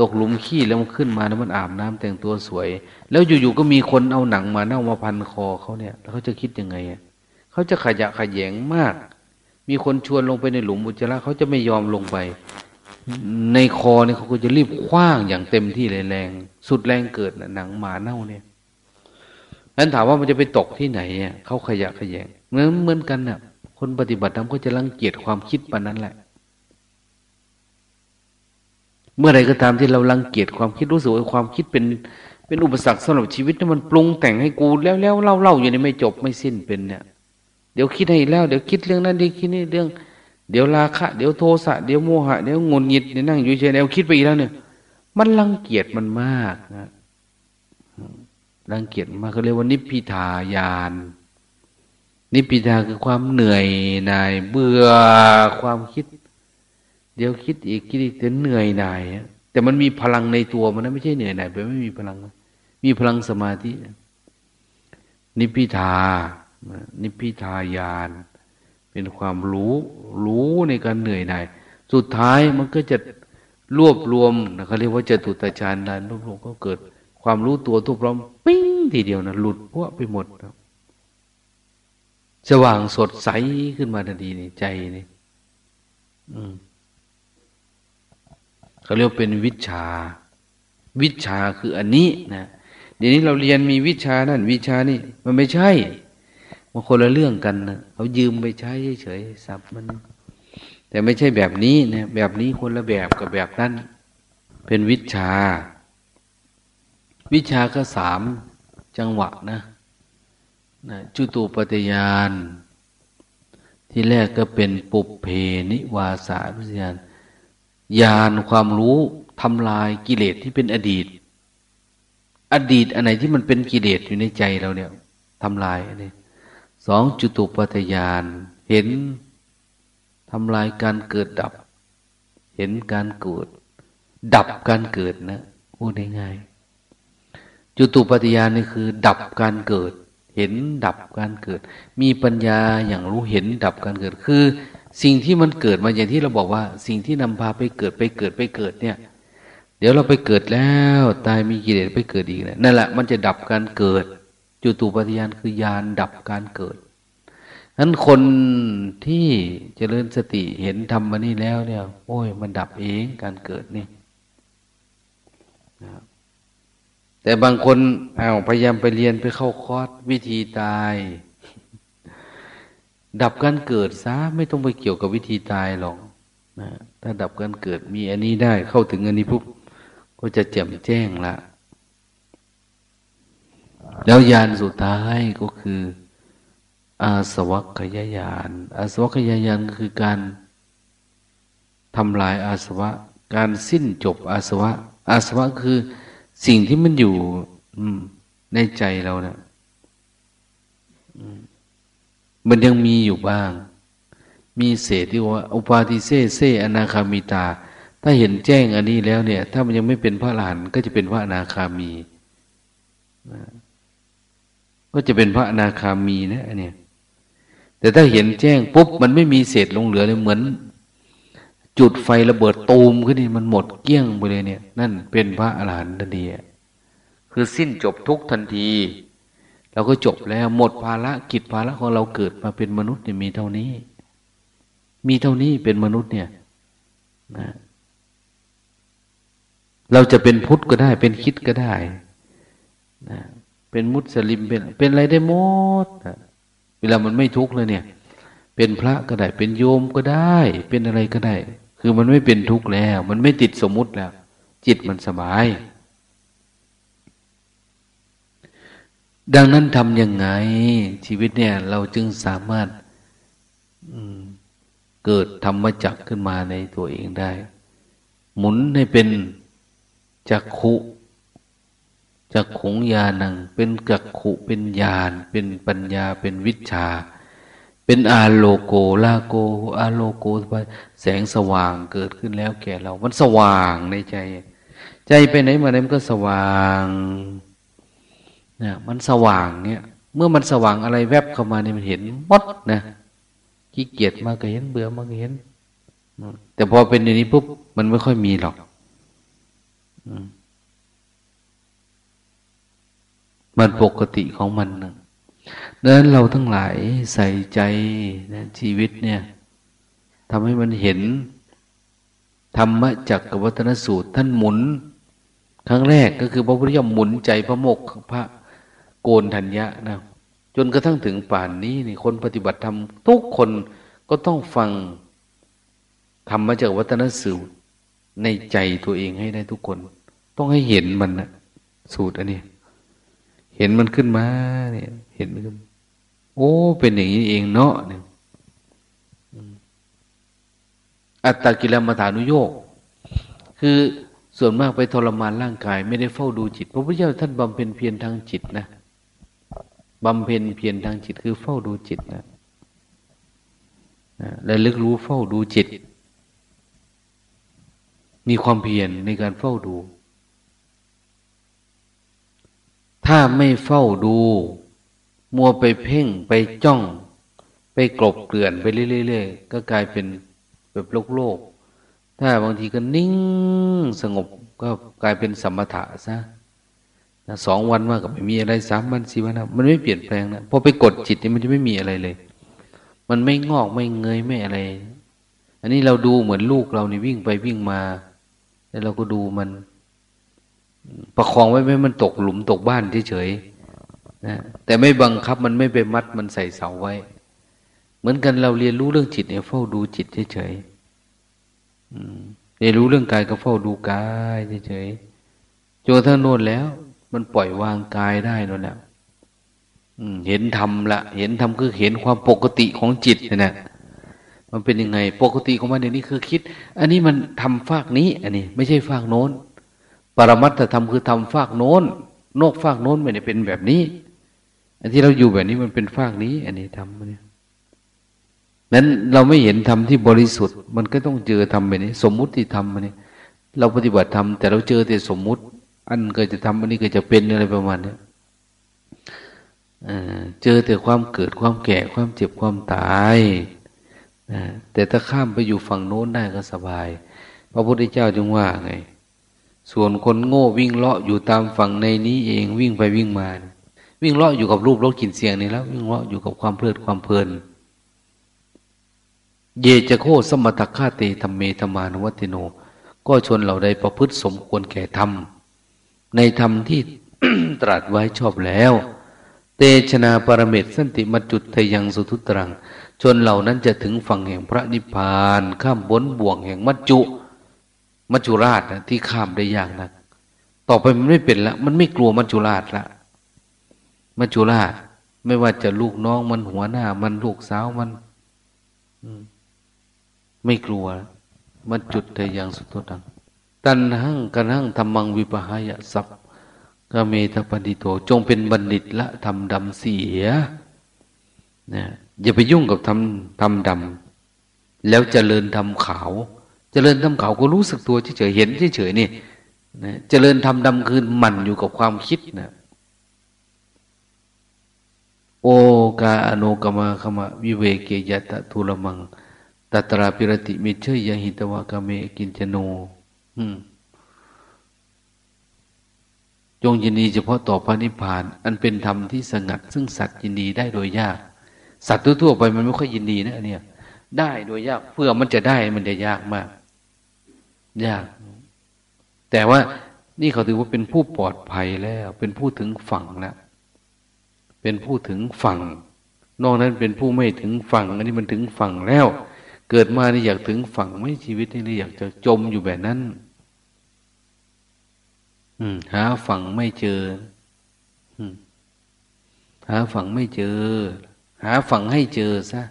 ตกหลุมขี้แล้วมันขึ้นมาแล้วมันอาบน้ำแต่งตัวสวย แล้วอยู่ๆก็มีคนเอาหนังมาเน่ามาพันคอเขาเนี่ย แล้วเขาจะคิดยังไงเขาจะขยะขยงมาก มีคนชวนลงไปในหลุมอุจจาระเขาจะไม่ยอมลงไป ในคอเนี่ยเขาก็จะรีบคว้างอย่างเต็มที่เลยแรง สุดแรงเกิดนะหนังหมาเน่าเนี่ยนั้นถามว่ามันจะไปตกที่ไหนอะเขาขยะขยง เหมือนเหมือนกันน่ะ คนปฏิบัติธรรมก็จะรังเกียจความคิดปานนั้นแหละ เมื่อไรก็ตามที่เราลังเกียจความคิดรู้สึกว่าความคิดเป็นเป็นอุปสรรคสำหรับชีวิตนี่มันปรุงแต่งให้กูแล้วแล้วเล่าเล่าอยู่ในไม่จบไม่สิ้นเป็นเนี่ย เดี๋ยวคิดให้แล้ว เดี๋ยวคิดเรื่องนั้นเดี๋ยวคิดนี่เรื่อง เดี๋ยวราคะ เดี๋ยวโทสะเดี๋ยวโมหะเดี๋ยวงุนงิดเดี๋ยวนั่งอยู่เฉยเดี๋ยวคิดไปอีกแล้วเนี่ย มันรังเกียจมันมากนะรังเกียจมากเขาเรียกว่านิพพิทายาน นิพพิทาคือความเหนื่อยหน่าย เบื่อความคิด เดี๋ยวคิดอีกคิดอีกจะเหนื่อยหน่ายแต่มันมีพลังในตัวมันนะไม่ใช่เหนื่อยหน่ายไปไม่มีพลัง มีพลังสมาธิ นิพิทา นิพิทายาน เป็นความรู้ รู้ในการเหนื่อยหน่าย สุดท้ายมันก็จะรวบรวมนะเขาเรียกว่าจตุตจารย์นั้นรวบรวมก็เกิด ความรู้ตัวทุกพร้อมปิ้งทีเดียวนะหลุดพวกไปหมดครับ สว่างสดใสขึ้นมาทันทีในใจนี่เขาเรียกเป็นวิชา วิชาคืออันนี้นะเดี๋ยวนี้เราเรียนมีวิชานั่นวิชานี่มันไม่ใช่มันคนละเรื่องกันนะเขายืมไปใช้เฉยๆสับมัน แต่ไม่ใช่แบบนี้นะแบบนี้คนละแบบกับแบบนั้น เป็นวิชา วิชาก็สามจังหวะนะ นะจุตูปฏิยาน ที่แรกก็เป็นปุเพนิวาสาพิญานญาณความรู้ทำลายกิเลสที่เป็นอดีต อดีตอันไหนที่มันเป็นกิเลสอยู่ในใจเราเนี่ยทำลายอันนี้สองจุตุปัฏยานเห็นทำลายการเกิดดับ เห็นการเกิด ดับการเกิดนะพูดง่ายๆจุตุปัฏยานนี่คือ ดับการเกิด เห็นดับการเกิด มีปัญญาอย่างรู้เห็นดับการเกิดคือ สิ่งที่มันเกิดมาอย่างที่เราบอกว่า สิ่งที่นำพาไปเกิดไปเกิดไปเกิดเนี่ย เดี๋ยวเราไปเกิดแล้ว ตายมีกิเลสไปเกิดอีกนั่นแหละมันจะดับการเกิดจุตูปฏิยานคือยานดับการเกิดนั้นคนที่เจริญสติเห็นธรรมมานี่แล้วเนี่ย โอ้ย มันดับเองการเกิดนี่ แต่บางคนเอาพยายามไปเรียนไปเข้าคอร์สวิธีตาย ดับการเกิดซะไม่ต้องไปเกี่ยวกับวิธีตายหรอกนะถ้าดับการเกิดมีอันนี้ได้เข้าถึงอันนี้ปุ๊บก็จะแจ่มแจ้งละ แล้วยานสุดท้ายก็คือ อาสวัคยายาน อาสวัคยายานก็คือการทำลายอาสวะ การสิ้นจบอาสวะ อาสวะคือ สิ่งที่มันอยู่ในใจเราเนะี่ยมันยังมีอยู่บ้าง มีเศษที่ว่า อุปาทิเซเซอนาคามิตา ถ้าเห็นแจ้งอันนี้แล้วเนี่ย ถ้ามันยังไม่เป็นพระหลานก็จะเป็นพระอนาคามีก็จะเป็นพระอนาคามีนะอันเนี้ยแต่ถ้าเห็นแจ้งปุ๊บมันไม่มีเศษลงเหลือเลยเหมือน จุดไฟระเบิดตูมขึ้นนี่มันหมดเกลี้ยงไปเลยเนี่ย นั่นเป็นพระอรหันต์ทันทีคือสิ้นจบทุกทันทีเราก็จบแล้วหมดภาระกิจภาระของเราเกิดมาเป็นมนุษย์เนี่ยมีเท่านี้ มีเท่านี้เป็นมนุษย์เนี่ยนะเราจะเป็นพุทธก็ได้เป็นคิดก็ได้นะเป็นมุสลิมเป็น เป็นอะไรได้หมดเวลามันไม่ทุกข์เลยเนี่ย เป็นพระก็ได้ เป็นโยมก็ได้ เป็นอะไรก็ได้ คือมันไม่เป็นทุกข์แล้ว มันไม่ติดสมมุติแล้ว จิตมันสบาย ดังนั้นทำยังไง ชีวิตเนี่ย เราจึงสามารถเกิดธรรมจักขึ้นมาในตัวเองได้ หมุนให้เป็นจักขุจักขุงญาณัง เป็นจักขุเป็นญาณเป็นปัญญาเป็นวิชา เป็นอาโลโกลาโกอาโลโกไปแสงสว่างเกิดขึ้นแล้วแก่เรา มันสว่างในใจ ใจไปไหนมาไหนมันก็สว่างนี่ยมันสว่างเนี่ย เมื่อมันสว่างอะไรแวบเข้ามาเนี่ยมันเห็นมดนะขี้เกียจมาก็เห็นเบื่อมาก็เห็นแต่พอเป็นอย่างนี้ปุ๊บมันไม่ค่อยมีหรอกมันปกติของมันนะ ดังนั้นเราทั้งหลายใส่ใจนะชีวิตเนี่ยทำให้มันเห็น ธรรมจักรวัฒนสูตร ท่านหมุน ครั้งแรกก็คือพระพุทธเจ้าหมุนใจพระโมกพระโกนธัญญะนะจนกระทั่งถึงป่านนี้นี่คนปฏิบัติธรรมทุกคนก็ต้องฟังธรรมจักรวัฒนสูตร ในใจตัวเองให้ได้ทุกคน ต้องให้เห็นมันนะสูตรอันนี้ เห็นมันขึ้นมาเนี่ย เห็นมันขึ้นโอ้ เป็นอย่างนี้เองเนาะเนี่ยอัตตกิลมัฐานุโยกคือส่วนมากไปทรมานร่างกาย ไม่ได้เฝ้าดูจิตพระพุทธเจ้าท่านบำเพ็ญเพียรทางจิตนะบำเพ็ญเพียรทางจิตคือเฝ้าดูจิตนะนะและลึกรู้เฝ้าดูจิต มีความเพียรในการเฝ้าดู ถ้าไม่เฝ้าดู มัวไปเพ่งไปจ้อง ไปกลบเกลื่อนไปเรื่อยๆก็กลายเป็นแบบโลกโลกถ้าบางทีก็นิ่งสงบก็กลายเป็นสมถะซะสองวันมาก็ไม่มีอะไรสามวันสี่วันนะมันไม่เปลี่ยนแปลงนะพอไปกดจิตนี่มันจะไม่มีอะไรเลย มันไม่งอกไม่เงยไม่อะไร อันนี้เราดูเหมือนลูกเรานี่วิ่งไปวิ่งมา แล้วเราก็ดูมัน ประคองไว้ไม่มันตกหลุมตกบ้านเฉยๆ นะแต่ไม่บังคับมันไม่ไปมัดมันใส่เสาไว้ เหมือนกันเราเรียนรู้เรื่องจิตเนี่ยเฝ้าดูจิตเฉยๆเรียนรู้เรื่องกายก็เฝ้าดูกายเฉยๆจนถ้าโน่นแล้ว มันปล่อยวางกายได้นั่นแหละเห็นธรรมละเห็นธรรมคือเห็นความปกติของจิตนะมันเป็นยังไง ปกติของมันเนี่ยวนี่คือคิด อันนี้มันทำฝากนี้ อันนี้ ไม่ใช่ฝากโน้น ปรมัตถธรรมคือทำฝากโน้น นอกฝากโน้นไม่ได้เป็นแบบนี้ อันที่เราอยู่แบบนี้มันเป็นฝากนี้ อันนี้ทำเนี่ยนั้นเราไม่เห็นธรรมที่บริสุทธิ์ มันก็ต้องเจอธรรมแบบนี้ สมมุติธรรมมันนี่เราปฏิบัติธรรมแต่เราเจอแต่สมมุติ อันเก็จะทำอันนี้เก็จะเป็นอะไรประมาณเนี้เจอแต่ความเกิดความแก่ความเจ็บความตายนะแต่ถ้าข้ามไปอยู่ฝั่งโน้นได้ก็สบาย พระพุทธเจ้าจึงว่าไง ส่วนคนโง่วิ่งเลาะอยู่ตามฝั่งในนี้เองวิ่งไปวิ่งมา วิ่งเลาะอยู่กับรูปรสกลิ่นเสียงนี่แล้ว วิ่งเลาะอยู่กับความเพลิดความเพลิน เยจะโคสมตคาเตธรรมเมธรรมานุวัติโน ก็ชนเราได้ประพฤติสมควรแก่ธรรม ในธรรมที่ตรัสไว้ชอบแล้ว เตชนาปรเมตสันติมจจุทยังสุทุตรัง ชนเหล่านั้นจะถึงฝั่งแห่งพระนิพพาน ข้ามบนบ่วงแห่งมัจจุ มัจจุราชนะที่ข้ามได้ยากนัก ต่อไปมันไม่เป็นละ มันไม่กลัวมัจจุราชละ มัจจุราชไม่ว่าจะลูกน้องมันหัวหน้า มันลูกสาวมันไม่กลัว มันจุดแต่อย่างสุดตังตันหังกันหังธรรมังวิปหายะสัพกเมตปฏิโต จงเป็นบัณฑิตละทำดำเสียนะอย่าไปยุ่งกับทำทำดำแล้วเจริญทำขาวเจริญทำขาวก็รู้สึกตัวเฉยเห็นเฉยๆนี่นะเจริญทำดำคือมันอยู่กับความคิดนะ กาอโนกมาขมะวิเวเกยตะทุลมังตัตราปิรติมิเชยยหิตวะกเมกินจโนจงยินดีเฉพาะต่อพระนิพพาน อันเป็นธรรมที่สงัด ซึ่งสัตว์ยินดีได้โดยยาก สัตว์ทั่วไปมันไม่ค่อยยินดีนะเนี้ยได้โดยยากเพื่อมันจะได้มันจะยากมาก ยาก แต่ว่านี่เขาถือว่าเป็นผู้ปลอดภัยแล้ว เป็นผู้ถึงฝั่งแล้ว เป็นผู้ถึงฝั่ง นอกนั้นเป็นผู้ไม่ถึงฝั่ง อันนี้มันถึงฝั่งแล้ว เกิดมานี่อยากถึงฝั่งไม่ชีวิตนี่อยากจะจมอยู่แบบนั้นหาฝั่งไม่เจอหาฝั่งไม่เจอ หาฝั่งให้เจอซะ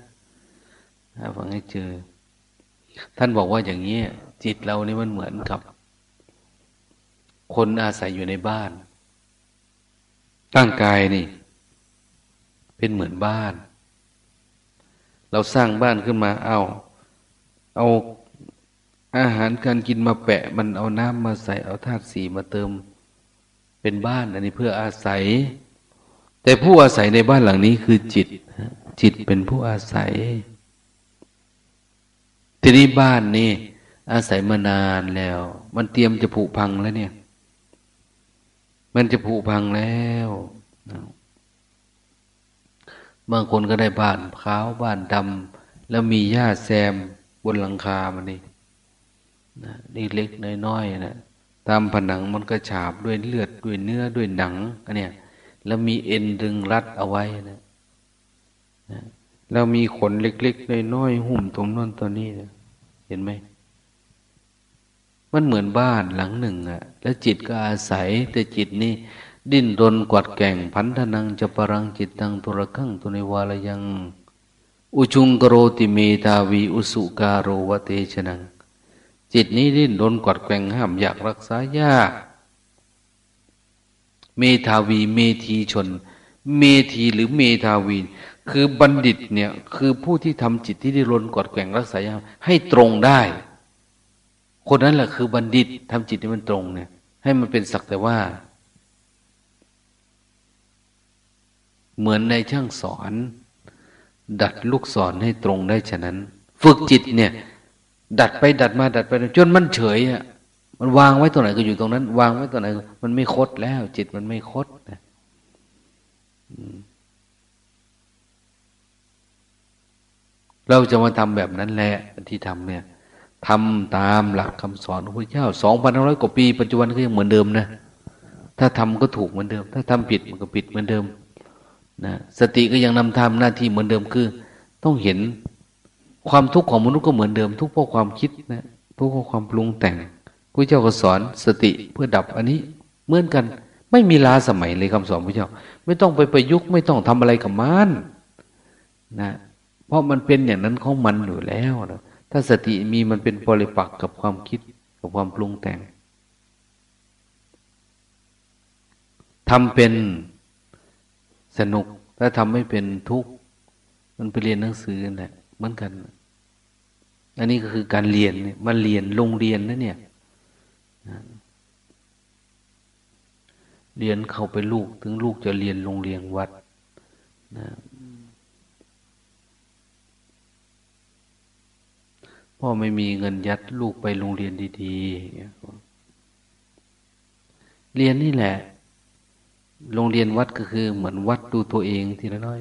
หาฝั่งให้เจอ ท่านบอกว่าอย่างนี้จิตเรานี่มันเหมือนกับ คนอาศัยอยู่ในบ้านตั้งกายนี่ เป็นเหมือนบ้าน เราสร้างบ้านขึ้นมาเอา เอาอาหารการกินมาแปะ มันเอาน้ำมาใส่เอาธาตุสีมาเติม เป็นบ้านอันนี้เพื่ออาศัย แต่ผู้อาศัยในบ้านหลังนี้คือจิต จิตเป็นผู้อาศัย ทีนี้บ้านนี่อาศัยมานานแล้ว มันเตรียมจะผุพังแล้วเนี่ย มันจะผุพังแล้ว บางคนก็ได้บ้านขาวบ้านดำแล้วมีหญ้าแซมบนหลังคามันนี่นะนี่เล็กน้อยๆนะตามผนังมันก็ฉาบด้วยเลือดด้วยเนื้อด้วยหนังอันเนี้ยแล้วมีเอ็นดึงรัดเอาไว้นะนะแล้วมีขนเล็กๆน้อยๆหุ้มตรงนั้นตัวนี้นะเห็นไหมมันเหมือนบ้านหลังหนึ่งอะแล้วจิตก็อาศัยแต่จิตนี่ ดิ้นรนกวัดแก่งพันธนังจะปรังจิตตังตุระขังตุนิวาลยัง อุชุงกโรติเมตาวีอุสุการโรวเตชนัง จิตนี้ดิ้นรนกวัดแกงห้ามอยากรักษายากเมธาวีเมธีชน เมธีหรือเมธาวี คือบัณฑิตเนี่ยคือผู้ที่ทำจิตที่ดิ้นรนกวัดแกงรักษายากให้ตรงได้ คนนั้นแหละคือบัณฑิตทำจิตให้มันตรงเนี่ยให้มันเป็นสักแต่ว่า เหมือนในช่างสอน ดัดลูกศรให้ตรงได้ฉะนั้น ฝึกจิตเนี่ย ดัดไปดัดมาดัดไปจนมันเฉยอะมันวางไว้ตรงไหนก็อยู่ตรงนั้น วางไว้ตรงไหน มันไม่คดแล้ว จิตมันไม่คดนะเราจะมาทำแบบนั้นแหละที่ทำเนี่ยทำตามหลักคำสอนของพระเจ้าสองพันห้าร้อยกว่าปี ปัจจุบันก็ยังเหมือนเดิมนะ ถ้าทำก็ถูกเหมือนเดิม ถ้าทำผิดมันก็ผิดเหมือนเดิม นะสติก็ยังนำทำหน้าที่เหมือนเดิมคือ ต้องเห็นความทุกข์ของมนุษย์ก็เหมือนเดิม ทุกข์เพราะความคิดนะทุกข์เพราะความปรุงแต่งพระเจ้าก็สอนสติเพื่อดับอันนี้เหมือนกัน ไม่มีลาสมัยเลยคำสอนพระเจ้า ไม่ต้องไปประยุกต์ไม่ต้องทำอะไรกับมันนะเพราะมันเป็นอย่างนั้นของมันอยู่แล้วนะถ้าสติมีมันเป็นปริปักกับความคิดกับความปรุงแต่งทำเป็น สนุกถ้าทำไม่เป็นทุกข์มันไปเรียนหนังสือกันแหละเหมือนกัน อันนี้ก็คือการเรียนเนี่ยมาเรียนโรงเรียนนะเนี่ยเรียนเข้าไปลูกถึงลูกจะเรียนโรงเรียนวัดนะพ่อไม่มีเงินยัดลูกไปโรงเรียนดีๆเรียนนี่แหละ โรงเรียนวัดก็คือ เหมือนวัดดูตัวเองทีละน้อย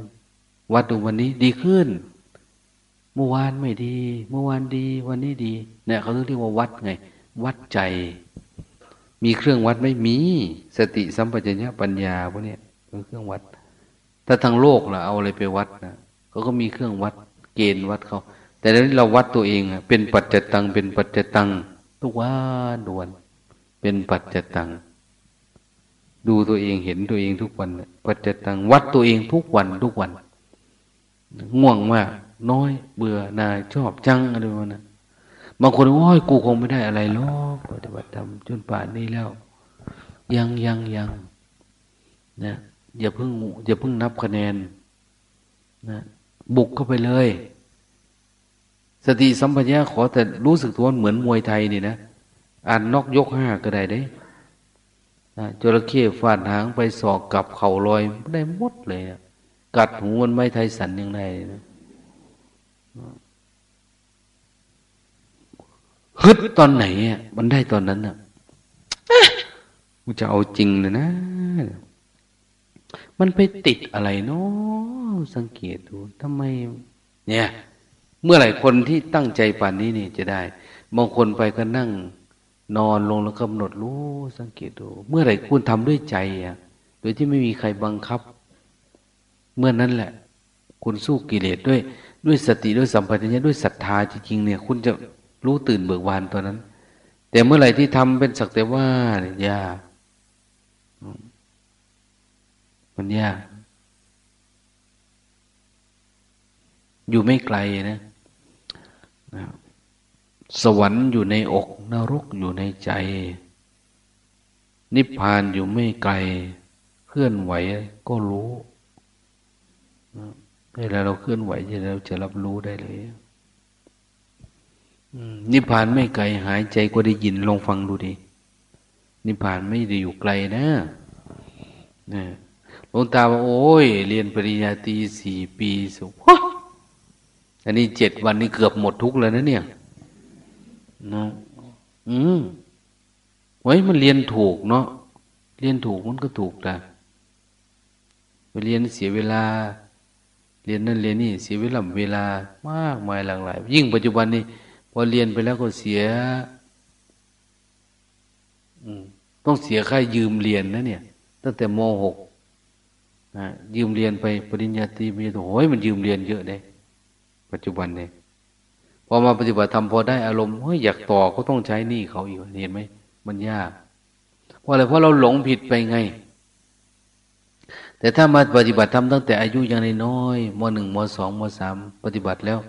วัดดูวันนี้ดีขึ้น เมื่อวานไม่ดี เมื่อวานดี วันนี้ดี เนี่ยเขาเรียกว่าวัดไง วัดใจ มีเครื่องวัดไม่มี สติสัมปชัญญะปัญญาพวกนี้เป็นเครื่องวัด ถ้าทางโลกล่ะเอาอะไรไปวัดนะเขาก็มีเครื่องวัด เกณฑ์วัดเขาแต่แล้วเราวัดตัวเองเป็นปัจจตัง เป็นปัจจตัง ทุกวันดวน เป็นปัจจตัง ดูตัวเองเห็นตัวเองทุกวันปัจจตังวัดตัวเองทุกวันทุกวัน ง่วงมาก น้อยเบื่อนายชอบจังอะไรประมาณนั้นบางคนโอ้ยกูคงไม่ได้อะไรหรอกปฏิบัติธรรมจนป่านนี้แล้ว ยังยังยังนะอย่าเพิ่งอย่าเพิ่งนับคะแนนนะบุกเข้าไปเลย สติสัมปชัญญะขอแต่รู้สึกตัวเหมือนมวยไทยนี่นะอ่านนอกยกห้าก็ได้เด้ จระเข้ฟาดหางไปสอกกับเข่าลอยได้หมดเลยกัดหูมันไม่ไทยสันยังไงนะฮึดตอนไหนอะมันได้ตอนนั้นอะมันจะเอาจริงเลยนะ มันไปติดอะไรเนาะสังเกตดูทำไม เนี่ย เมื่อไหร่คนที่ตั้งใจป่านนี้นี่จะได้ บางคนไปก็นั่ง นอนลงแล้วกำหนดรู้สังเกตดู เมื่อไหร่คุณทำด้วยใจอะ โดยที่ไม่มีใครบังคับ เมื่อนั้นแหละ คุณสู้กิเลสด้วย ด้วยสติด้วยสัมปชัญญะด้วยศรัทธาจริงๆเนี่ย คุณจะรู้ตื่นเบิกบานตอนนั้น แต่เมื่อไหร่ที่ทำเป็นสักแต่ว่าเนี่ยยากมันยากอยู่ไม่ไกลนะนะ สวรรค์อยู่ในอกนรกอยู่ในใจ นิพพานอยู่ไม่ไกล เคลื่อนไหวก็รู้เวลาเราเคลื่อนไหวเราจะรับรู้ได้เลยนิพพานไม่ไกลหายใจก็ได้ยินลองฟังดูดินิพพานไม่ได้อยู่ไกลนะนะหลวงตาว่าโอ้ย เรียนปริญญาตรีสี่ปีสุขอันนี้เจ็ดวันนี้เกือบหมดทุกแล้วนะเนี่ย นะอืมไว้มันเรียนถูกเนาะเรียนถูกมันก็ถูกแต่ไปเรียนเสียเวลา เรียนนั่นเรียนนี่เสียเวลาเวลามากมายหลากหลาย ยิ่งปัจจุบันนี้พอเรียนไปแล้วก็เสียต้องเสียค่ายืมเรียนนะเนี่ย ตั้งแต่มหกนะยืมเรียนไปปริญญาตรีมีโอ้ยมันยืมเรียนเยอะเลยปัจจุบันเนี่ย พอมาปฏิบัติธรรมพอได้อารมณ์เฮ้ยอยากต่อก็ต้องใช้หนี้เขาอีกเห็นไหมมันยากเพราะอะไรเพราะเราหลงผิดไปไง แต่ถ้ามาปฏิบัติธรรมตั้งแต่อายุยังน้อยมหนึ่งมสองมสามปฏิบัติแล้ว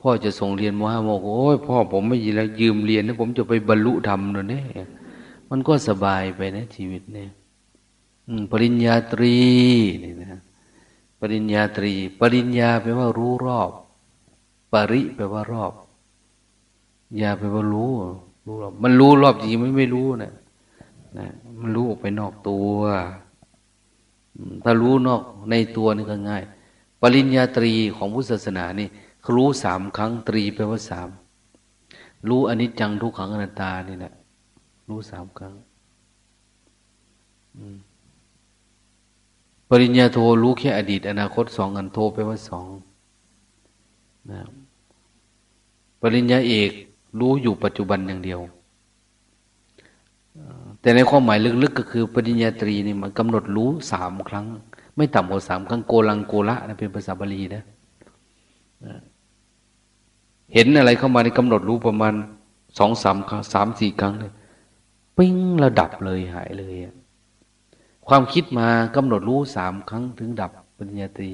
พ่อจะส่งเรียนมห้ามโอ้ยพ่อผมไม่ยินแล้วยืมเรียนนะผมจะไปบรรลุธรรมเนี่ยมันก็สบายไปนะ ชีวิตเนี่ยปริญญาตรีนี่นะปริญญาตรี ปริญญาแปลว่ารู้รอบ ปริแปลว่ารอบยาแปลว่ารู้รู้รอบมันรู้รอบจริงไม่ไม่รู้นะนะมันรู้ออกไปนอกตัวถ้ารู้นอกในตัวนี่ก็ง่าย ปริญญาตรีของพุทธศาสนานี่รู้สามครั้งตรีแปลว่าสามรู้อนิจจังทุกขังอนัตตานี่แหละรู้สามครั้งปริญญาโทรู้แค่อดีต อนาคตสองอันโทไปว่าสอง นะปริญญาเอกรู้อยู่ปัจจุบันอย่างเดียว แต่ในความหมายลึกๆก็คือ ปริญญาตรีนี่มันกำหนดรู้สามครั้ง ไม่ต่ำกว่าสามครั้งโกลังโกละนะเป็นภาษาบาลีนะเห็นอะไรเข้ามาในกำหนดรู้ประมาณสองสามครั้งสามสี่ครั้งเลยปิ้งระดับเลยหายเลย ความคิดมากำหนดรู้สามครั้งถึงดับปัญญาตรี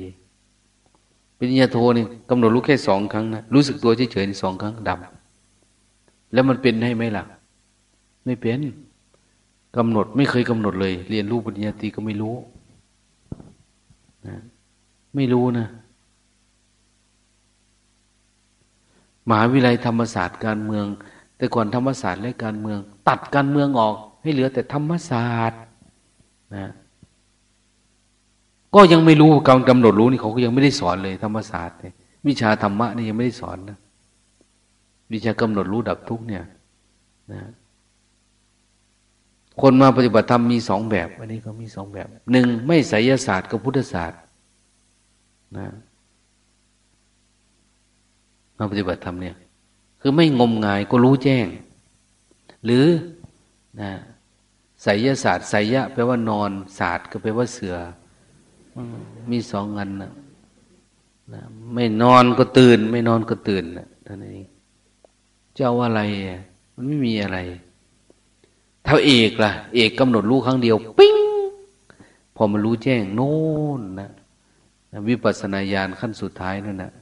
ปัญญาโทนี่กำหนดรู้แค่สองครั้งนะรู้สึกตัวเฉยๆในสองครั้งดับ แล้วมันเป็นให้ไหมล่ะ ไม่เป็นกำหนดไม่เคยกำหนดเลย เรียนรู้ปัญญาตรีก็ไม่รู้นะไม่รู้นะมหาวิทยาลัยธรรมศาสตร์การเมือง แต่ก่อนธรรมศาสตร์และการเมือง ตัดการเมืองออก ให้เหลือแต่ธรรมศาสตร์นะ ก็ยังไม่รู้การกำหนดรู้นี่เขาก็ยังไม่ได้สอนเลยธรรมศาสตร์เนี่ยวิชาธรรมะนี่ยังไม่ได้สอนนะวิชากำหนดรู้ดับทุกเนี่ยนะคนมาปฏิบัติธรรมมีสองแบบ อันนี้ก็มีสองแบบหนึ่งไม่ไสยศาสตร์กับพุทธศาสตร์นะมาปฏิบัติธรรมเนี่ย คือไม่งมงายก็รู้แจ้ง หรือนะไสยศาสตร์ไสยะแปลว่านอนศาสตร์ก็แปลว่าเสือ มีสองอันนะนะไม่นอนก็ตื่น ไม่นอนก็ตื่นนะท่านเองเจ้าอะไร มันไม่มีอะไร ถ้าเอกล่ะ เอกกำหนดรู้ครั้งเดียว ปิ้งพอมันรู้แจ้งโน่นนะวิปัสสนาญาณขั้นสุดท้ายนั่นนะ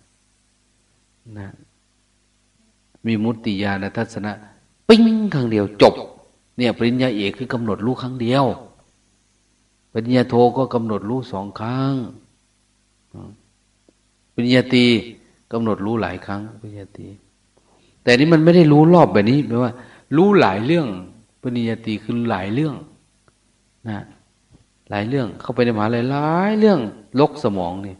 นะมีมุตติญาณทัศนะ ปิ้งครั้งเดียวจบ เนี่ยปริญญาเอกคือกำหนดรู้ครั้งเดียว ปริญญาโทก็กำหนดรู้สองครั้งปริญญาตรีกำหนดรู้หลายครั้งปริญญาตรีแต่นี้มันไม่ได้รู้รอบแบบนี้แปลว่า รู้หลายเรื่องปริญญาตรีคือหลายเรื่องนะหลายเรื่องเข้าไปในมหาลัยหลายเรื่องลกสมองนี่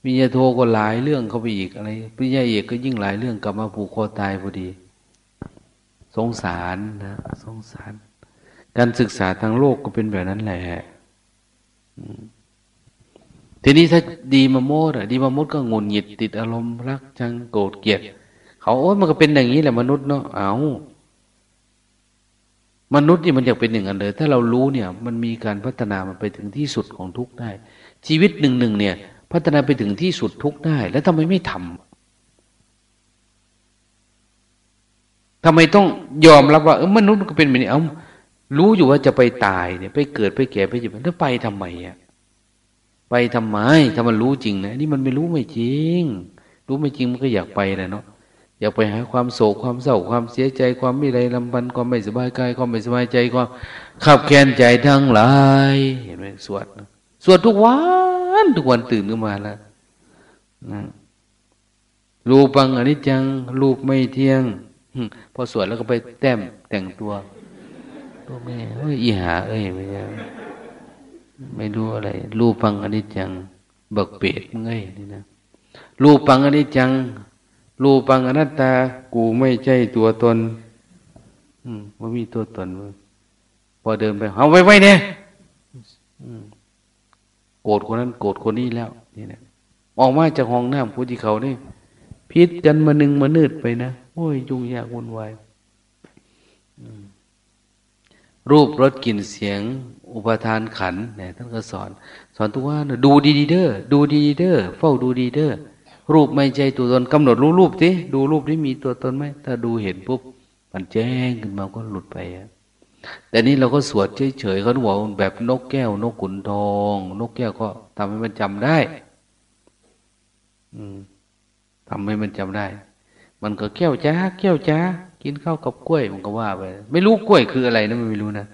ปริญญาโทก็หลายเรื่องเข้าไปอีกอะไรปริญญาเอกก็ยิ่งหลายเรื่องกลับมาผูกคอตายพอดี สงสารนะสงสาร การศึกษาทางโลกก็เป็นแบบนั้นแหละ ทีนี้ถ้าดีมาโมดอะดีมาโมดก็งุนหงิดติดอารมณ์รักจังโกรธเกลียดเขาโอ้ยมันก็เป็นอย่างนี้แหละมนุษย์เนาะเอามนุษย์นี่มันอยากเป็นอย่างนั้นเลย ถ้าเรารู้เนี่ย มันมีการพัฒนามันไปถึงที่สุดของทุกได้ ชีวิตหนึ่งหนึ่งเนี่ย พัฒนาไปถึงที่สุดทุกได้ แล้วทำไมไม่ทำทำไมต้องยอมรับว่าเออมนุษย์ก็เป็นแบบนี้เอ้า รู้อยู่ว่าจะไปตายเนี่ย ไปเกิดไปแก่ไปเจ็บแล้วไปทำไมอะไปทำไมถ้ามันรู้จริงนะนี่มันไม่รู้ไม่จริง รู้ไม่จริงมันก็อยากไปแหละเนาะอยากไปหาความโศกความเศร้าความเสียใจความไม่ไรลำพันความไม่สบายกายความไม่สบายใจความขับแค้นใจทั้งหลายเห็นไหมสวดสวดทุกวันทุกวันตื่นขึ้นมาแล้วนะรูปังอนิจจังรูปไม่เที่ยงพอสวดแล้วก็ไปแต้มแต่งตัว ตัวแม่เอ้ยอีหาเอ้ยไม่ใช่ไม่รู้อะไร รูปังอนิจจัง เบิกเปรตมึงไงนี่นะรูปังอนิจจัง รูปังอนัตตา กูไม่ใช่ตัวตน อืมว่ามีตัวตนมพอเดินไปเอาไว้ไว้เนี่ยโกรธคนนั้นโกรธคนนี้แล้วนี่นะออกมาจากห้องน้ำผู้ที่เขานี่พิษกันมาหนึ่งมานืดไปนะโอ้ยยุ่งยากวุ่นวาย รูปรสกลิ่นเสียง อุปทานขันเนี่ยท่านก็สอน สอนทุกว่าดูดีดีเด้อดูดีดีเด้อเฝ้าดูดีเด้อรูปไม่ใช่ตัวตนกำหนดรู้รูปสิดูรูปที่มีตัวตนไหมถ้าดูเห็นปุ๊บมันแจ้งขึ้นมาก็หลุดไปอแต่นี้เราก็สวดเฉยๆเขาบอกแบบนกแก้วนกขุนทอง นกแก้วก็ทำให้มันจำได้ อืมทำให้มันจำได้ มันก็แก้วจ้าแก้วจ้า กินข้าวกับกล้วยมันก็ว่าไปไม่รู้กล้วยคืออะไรนะไม่รู้นะ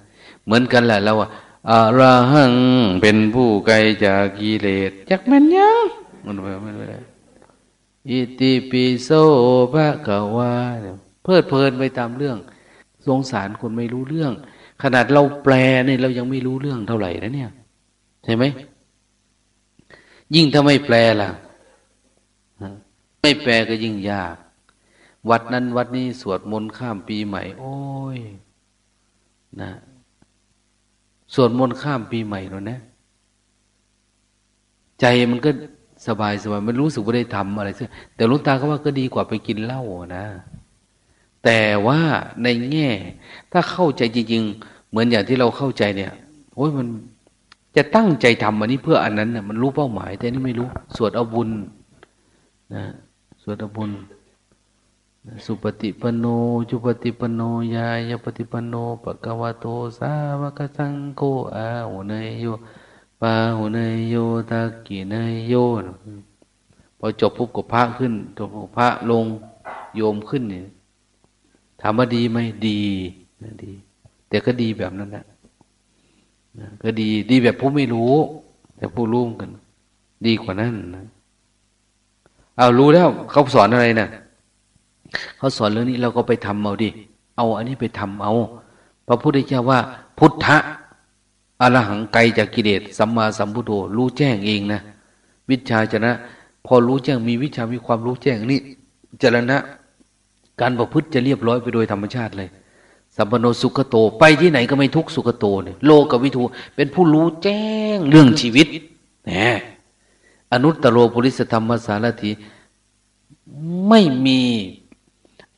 เหมือนกันแหละเราอะอระหังเป็นผู้ไกลจากกิเลสจักม่นยังมันไปไม่ได้อิติปิโสภะกวาเพลิดเพลินไปตามเรื่อง สงสารคนไม่รู้เรื่อง ขนาดเราแปลเนี่ยเรายังไม่รู้เรื่องเท่าไหร่นะเนี่ยใช่ไหมยิ่งถ้าไม่แปลล่ะ ไม่แปลก็ยิ่งยาก วัดนั้นวัดนี้สวดมนต์ข้ามปีใหม่ โอ้ย นะสวดมนต์ข้ามปีใหม่แล้วนะ ใจมันก็สบายสบายมันรู้สึกว่าได้ทำอะไรซึ่งแต่ลุงตาเขาว่าก็ดีกว่าไปกินเหล้านะ แต่ว่าในแง่ ถ้าเข้าใจจริง ๆ เหมือนอย่างที่เราเข้าใจเนี่ยโอ้ยมันจะตั้งใจทำอันนี้เพื่ออันนั้นน่ะมันรู้เป้าหมาย แต่นี่ไม่รู้ สวดเอาบุญนะสวดเอาบุญ สุปฏิปโน จุปฏิปโน ยายปฏิปโนปะกวะโต สาวกสังโฆอาหุเนยโยปาหุเนยโยตากิเนยโย พอจบปุ๊บก็พระขึ้นจบพระลงโยมขึ้นเนี่ยถามว่าดีไหมดีดี แต่ก็ดีแบบนั้นแหละก็ดีดีแบบผู้ไม่รู้ แต่ผู้รู้กัน ดีกว่านั้นนะเอารู้แล้วเขาสอนอะไรนะ่ะ เขาสอนเรื่องนี้เราก็ไปทำเอาดิเอาอันนี้ไปทำเอาพระพุทธเจ้าว่า พุทธะอรหังไกลจากกิเลสสัมมาสัมพุทโธรู้แจ้งเองนะวิชาจนะ พอรู้แจ้งมีวิชามีความรู้แจ้งนี่จรณะ การประพฤติจะเรียบร้อยไปโดยธรรมชาติเลยสัมปโนสุขโต ไปที่ไหนก็ไม่ทุกสุขโตเนี่ยโลกวิทูเป็นผู้รู้แจ้งเรื่องชีวิตแหมอนุตตรโรปุริสธรรมสารถีไม่มี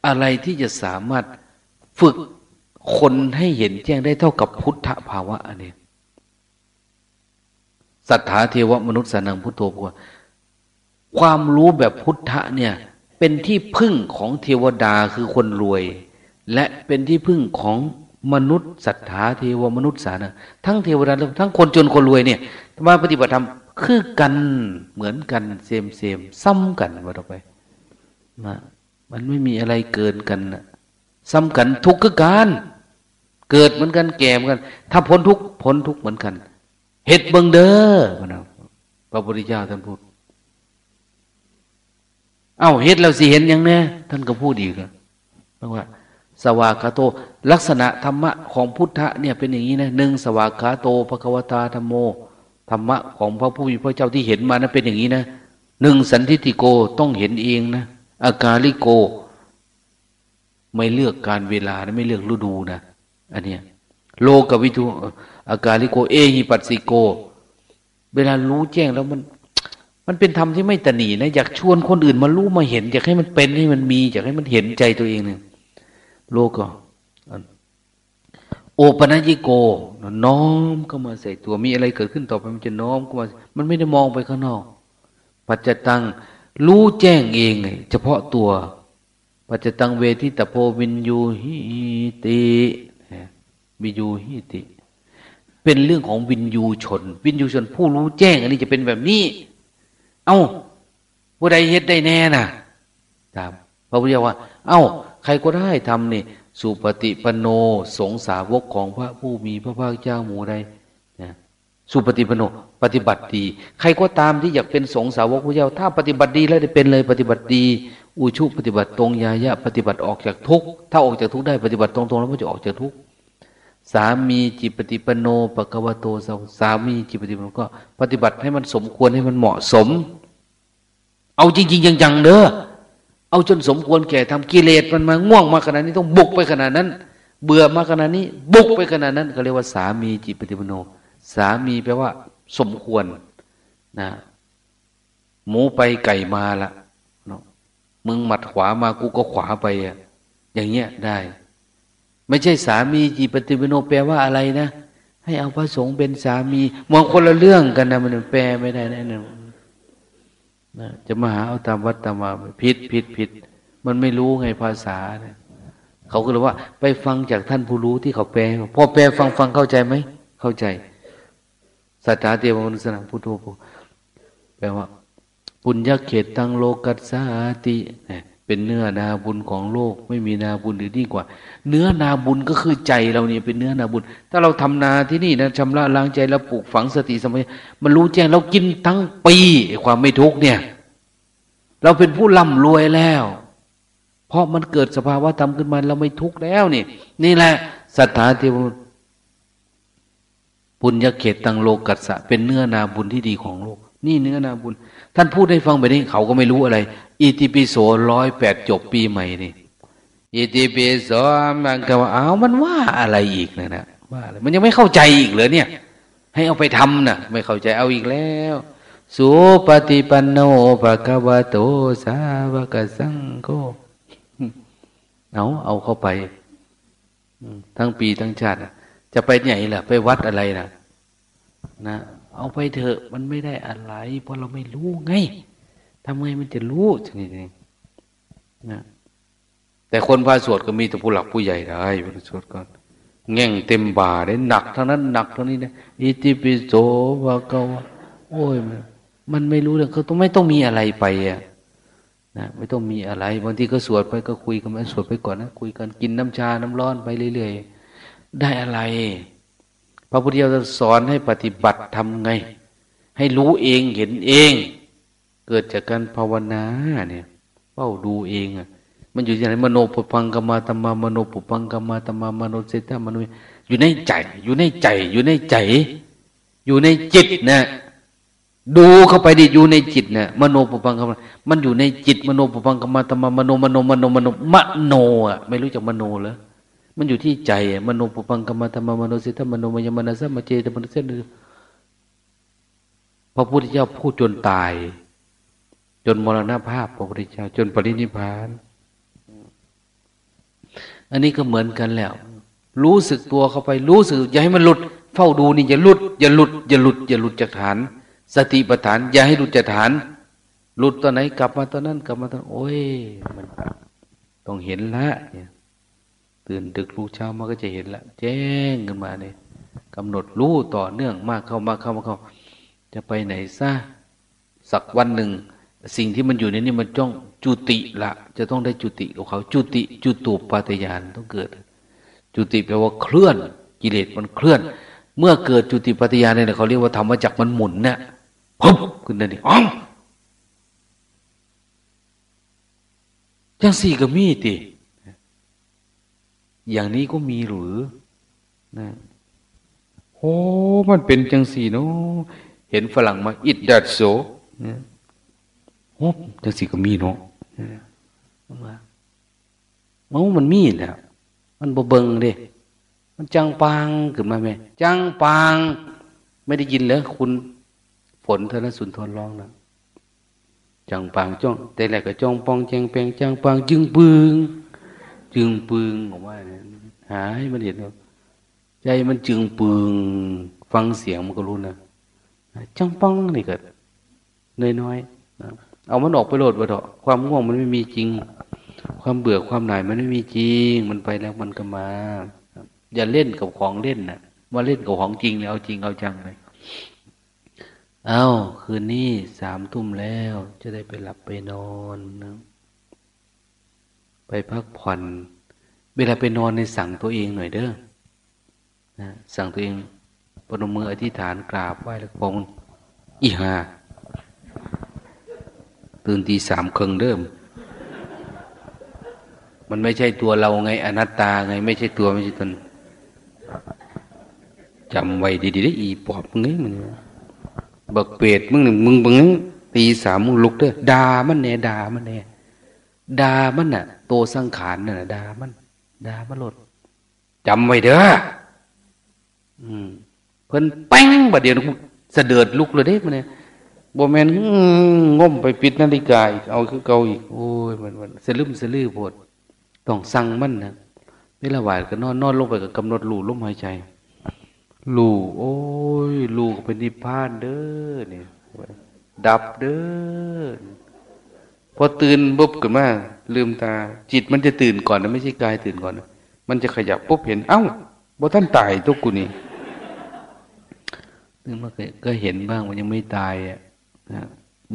อะไรที่จะสามารถฝึกคนให้เห็นแจ้งได้เท่ากับพุทธภาวะอันนี้สัทธาเทวมนุษย์สานังพุทโธบอกว่าความรู้แบบพุทธะเนี่ย เป็นที่พึ่งของเทวดาคือคนรวย และเป็นที่พึ่งของมนุษย์สัทธาเทวมนุษย์สานะทั้งเทวดาทั้งคนจนคนรวยเนี่ยมาปฏิบัติธรรมคือกันเหมือนกันเซมเซมซ้ำกันว่าต่อไปนะ มันไม่มีอะไรเกินกันนะซ้ำกันทุกข์คือการเกิดเหมือนกันแก่เหมือนกัน ถ้าพ้นทุกข์พ้นทุกข์เหมือนกันเหตุเบิงเด้อพระพุทธเจ้าท่านพูด เอ้าเหตุเราสิเห็นย่างแน่ท่านก็พูดอีกนะว่า สวากาโต ลักษณะธรรมะของพุทธะเนี่ยเป็นอย่างนี้นะหนึ่งสวากาโตภควตาธรรมโมธรรมะของพระผู้มีพระเจ้าที่เห็นมานะเป็นอย่างนี้นะหนึ่งสันทิติโกต้องเห็นเองนะ อากาลิโก ไม่เลือกการเวลาไม่เลือกฤดูนะอันเนี้ยโลกวิทูอากาลิโก เอหิปัสสิโก เวลารู้แจ้งแล้วมัน มันเป็นธรรมที่ไม่ตนีนะ อยากชวนคนอื่นมารู้มาเห็น อยากให้มันเป็นให้มันมี อยากให้มันเห็นใจตัวเองเนี่ยโลก็โอปนัญิโก น้อมเข้ามาใส่ตัวมีอะไรเกิดขึ้นต่อไปมันจะน้อมเข้ามา มันไม่ได้มองไปข้างนอก ปัจจตัง รู้แจ้งเองเฉพาะตัว ปัจจตังเวทิตโพวินยูหิติวิยูหิติ เป็นเรื่องของวินยูชน วินยูชน ผู้รู้แจ้ง อันนี้จะเป็นแบบนี้ เอา้าผู้ใดเฮ็ดได้แน่น่ะ ตามพระพุทธเจ้าว่า เอา้า ใครก็ได้ทำนี่ สุปฏิปโน สงสาวกของพระผู้มีพระภาคเจ้าหมู่ใด สุปฏิปโนปฏิบัติดี ใครก็ตามที่อยากเป็นสงสาวกพระเจ้า ถ้าปฏิบัติดีแล้วได้เป็นเลยปฏิบัติดี อุชุปฏิบัติตรงยายะ ปฏิบัติออกจากทุกข์ถ้าออกจากทุกข์ได้ปฏิบัติตรงๆแล้วมันจะออกจากทุกข์สามีจิปฏิปโนปะกวโตสามีจิปฏิปโนก็ ปฏิบัติให้มันสมควรให้มันเหมาะสม เอาจริงๆจังๆเด้อเอาจนสมควรแก่ทำกิเลสมันมาง่วงมาขนาดนี้ต้องบุกไปขนาดนั้น เบื่อมาขนาดนี้ บุกไปขนาดนั้นเขาเรียกว่าสามีจิปฏิปโน สามีแปลว่า สมควรนะหมูไปไก่มาละเนาะมึงหมัดขวามากูก็ขวาไปอะอย่างเงี้ยได้ ไม่ใช่สามีจิปฏิปโนแปลว่าอะไรนะให้เอาพระสงฆ์เป็นสามีมองคนละเรื่องกันนะมันแปลไม่ได้น่นอนนะจะมาหาเอาตามวัดตามมาผิดผิดผิดมันไม่รู้ไงภาษาเนี่ยเขาก็เลยว่า ไปฟังจากท่านผู้รู้ที่เขาแปลพอแปลฟังฟังเข้าใจไหมเข้าใจ สัทธาเทวมนุสนาพุทโธแปลว่า ปุญญเขตตังโลกัสสาติเป็นเนื้อนาบุญของโลก ไม่มีนาบุญหรือดีกว่า เนื้อนาบุญก็คือใจเราเนี่ยเป็นเนื้อนาบุญ ถ้าเราทำนาที่นี่นะชำระล้างใจแล้วปลูกฝังสติสมัยมันรู้แจ้งเรากินทั้งปีความไม่ทุกเนี่ย เราเป็นผู้ร่ำรวยแล้ว เพราะมันเกิดสภาวะทำขึ้นมาเราไม่ทุกข์แล้วนี่ นี่แหละสัทธาเทว บุญยเขตตังโลกัสสะเป็นเนื้อนาบุญที่ดีของโลก นี่เนื้อนาบุญ ท่านพูดให้ฟังไปนี้เขาก็ไม่รู้อะไรอิติปิโสร้อยแปดจบปีใหม่นี่อิติปิโสมันก็ว่าอ้ามันว่าอะไรอีกนะนะว่าอะไรมันยังไม่เข้าใจอีกเลยเนี่ย ให้เอาไปทำนะไม่เข้าใจเอาอีกแล้วสุปฏิปันโนภะคะวะโตสาวกสังโฆเอาเอาเข้าไป ทั้งปีทั้งชาติ จะไปไหนล่ะ ไปวัดอะไรล่ะนะเอาไปเถอะมันไม่ได้อะไรเพราะเราไม่รู้ไงทำไงมันจะรู้ชนิดนี้นะแต่คนพาสวดก็มีแต่ผู้หลักผู้ใหญ่ได้พาสวดก่อนแง่งเต็มบ่าได้หนักทั้งนั้นหนักทั้งนี้นะอิติปิโสวะกวะโอ้ยมันมันไม่รู้เลยเขาต้องไม่ต้องมีอะไรไปอะนะไม่ต้องมีอะไรบางทีก็สวดไปก็คุยกันไปสวดไปก่อนนะคุยกันกินน้ำชาน้ำร้อนไปเรื่อยๆ ได้อะไร พระพุทธเจ้าสอนให้ปฏิบัติทำไง ให้รู้เองเห็นเอง เกิดจากการภาวนาเนี่ยเฝ้าดูเองอะมันอยู่ที่ไหนมโนปุพังกมาตมามโนปุพังกมาตมามโนเสตามโนอยู่ในใจ อยู่ในใจ อยู่ในใจ อยู่ในจิตนะดูเข้าไปดิอยู่ในจิตนะมโนปุพังกมามันอยู่ในจิต มโนปุพังกมาตมามโนมโนมโนมโนมโนอะไม่รู้จักมโนเหรอ มันอยู่ที่ใจมโนปุพังกมาตมมโนเสตามโนมยมนาสัมเจตมโนเสตพระพุทธเจ้าพูดจนตาย จนมรณภาพพระพุทธเจ้าจนปรินิพาน อันนี้ก็เหมือนกันแล้ว รู้สึกตัวเข้าไป รู้สึกอย่าให้มันหลุด เฝ้าดูนี่อย่าหลุด อย่าหลุด อย่าหลุด อย่าหลุดจากฐาน สติปัฏฐาน อย่าให้หลุดจากฐาน หลุดตอนไหนกลับมาตอนนั้น กลับมาตอนโอ้ยมันต้องเห็นละเนี่ย ตื่นดึกรู้เช้ามันก็จะเห็นละแจ้งขึ้นมาเนี่ยกำหนดรู้ต่อเนื่องมากเข้ามากเข้ามากเข้า จะไปไหนซะสักวันหนึ่ง สิ่งที่มันอยู่ในนี้มันจ้องจุติละ จะต้องได้จุติกับเขา จุติจุตูปาตยานต้องเกิด จุติแปลว่าเคลื่อนกิเลสมันเคลื่อน เมื่อเกิดจุติปัตยานเนี่ยเขาเรียกว่าธรรมจักมันหมุนเนี่ยปุ๊บขึ้นนั่นเองอ๋อจังสี่ก็มีติ อย่างนี้ก็มีหรือนะโอ้มันเป็นจังสี่เนาะเห็นฝรั่งมาอิดดัดโซเนี่ยโอ้จังสี่ก็มีเนาะมาโอ้มันมีแหละมันบเบิงเด้มันจังปังขึ้นมาไหมจังปัง ไม่ได้ยินเลยคุณฝนเธอนั้นสุนทรร้องนะจังปังจ้องแต่แรกก็จ้องปองแจงแปงจังปังจึงปึง จึงปึงออกมาเนี่ยหายมันเห็นใจมันจึงปึงฟังเสียงมันก็รู้นะจังปังนี่เกิดน้อยๆเอามันออกไปโหลดไปเถอะความง่วงมันไม่มีจริง ความเบื่อความหน่ายมันไม่มีจริง มันไปแล้วมันก็มาอย่าเล่นกับของเล่นนะว่าเล่นกับของจริงแล้วเอาจริงเอาจังเลยเอาคืนนี้สามทุ่มแล้วจะได้ไปหลับไปนอนนะ ไปพักผ่อน เวลาไปนอนในสั่งตัวเองหน่อยเด้อนะสั่งตัวเองปนมืออธิษฐานกราบไหว้แล้วพงอีหาตื่นตีสามครึ่งเดิมมันไม่ใช่ตัวเราไง อนัตตาไง ไม่ใช่ตัวไม่ใช่ตนจำไว้ดีๆได้อีปอบมึงไงมันบักเปรตมึงหนึ่งมึงบังตีสามมึงลุกเด้อด่ามันแน่ด่ามันแน่ ด่ามันน่ะ โตสังขารน่ะด่ามันด่ามันหลดจำไว้เด้ออืม เพิ่นแป้งบัดเดียวเสด็จลุกเลยเด้มันเนี่ยบ่แมนง่มไปปิดนาฬิกาอีกเอาคือเก่าอีกโอ้ยมันมันสลืมสลือปวดต้องสั่งมันนะเวลาไหวก็นอนนอนลงไปกับกำหนดลู่ลมหายใจลู่โอ้ยลู่เป็นนิพพานเด้อเนี่ยดับเด้อ พอตื่นปุ๊บขึ้นมาลืมตา จิตมันจะตื่นก่อนนะไม่ใช่กายตื่นก่อนนะมันจะขยับปุ๊บเห็น เอ้าบ่ท่านตายทุกกูนี่นึกมาก็เห็นบ้างมันยังไม่ตายอะนะ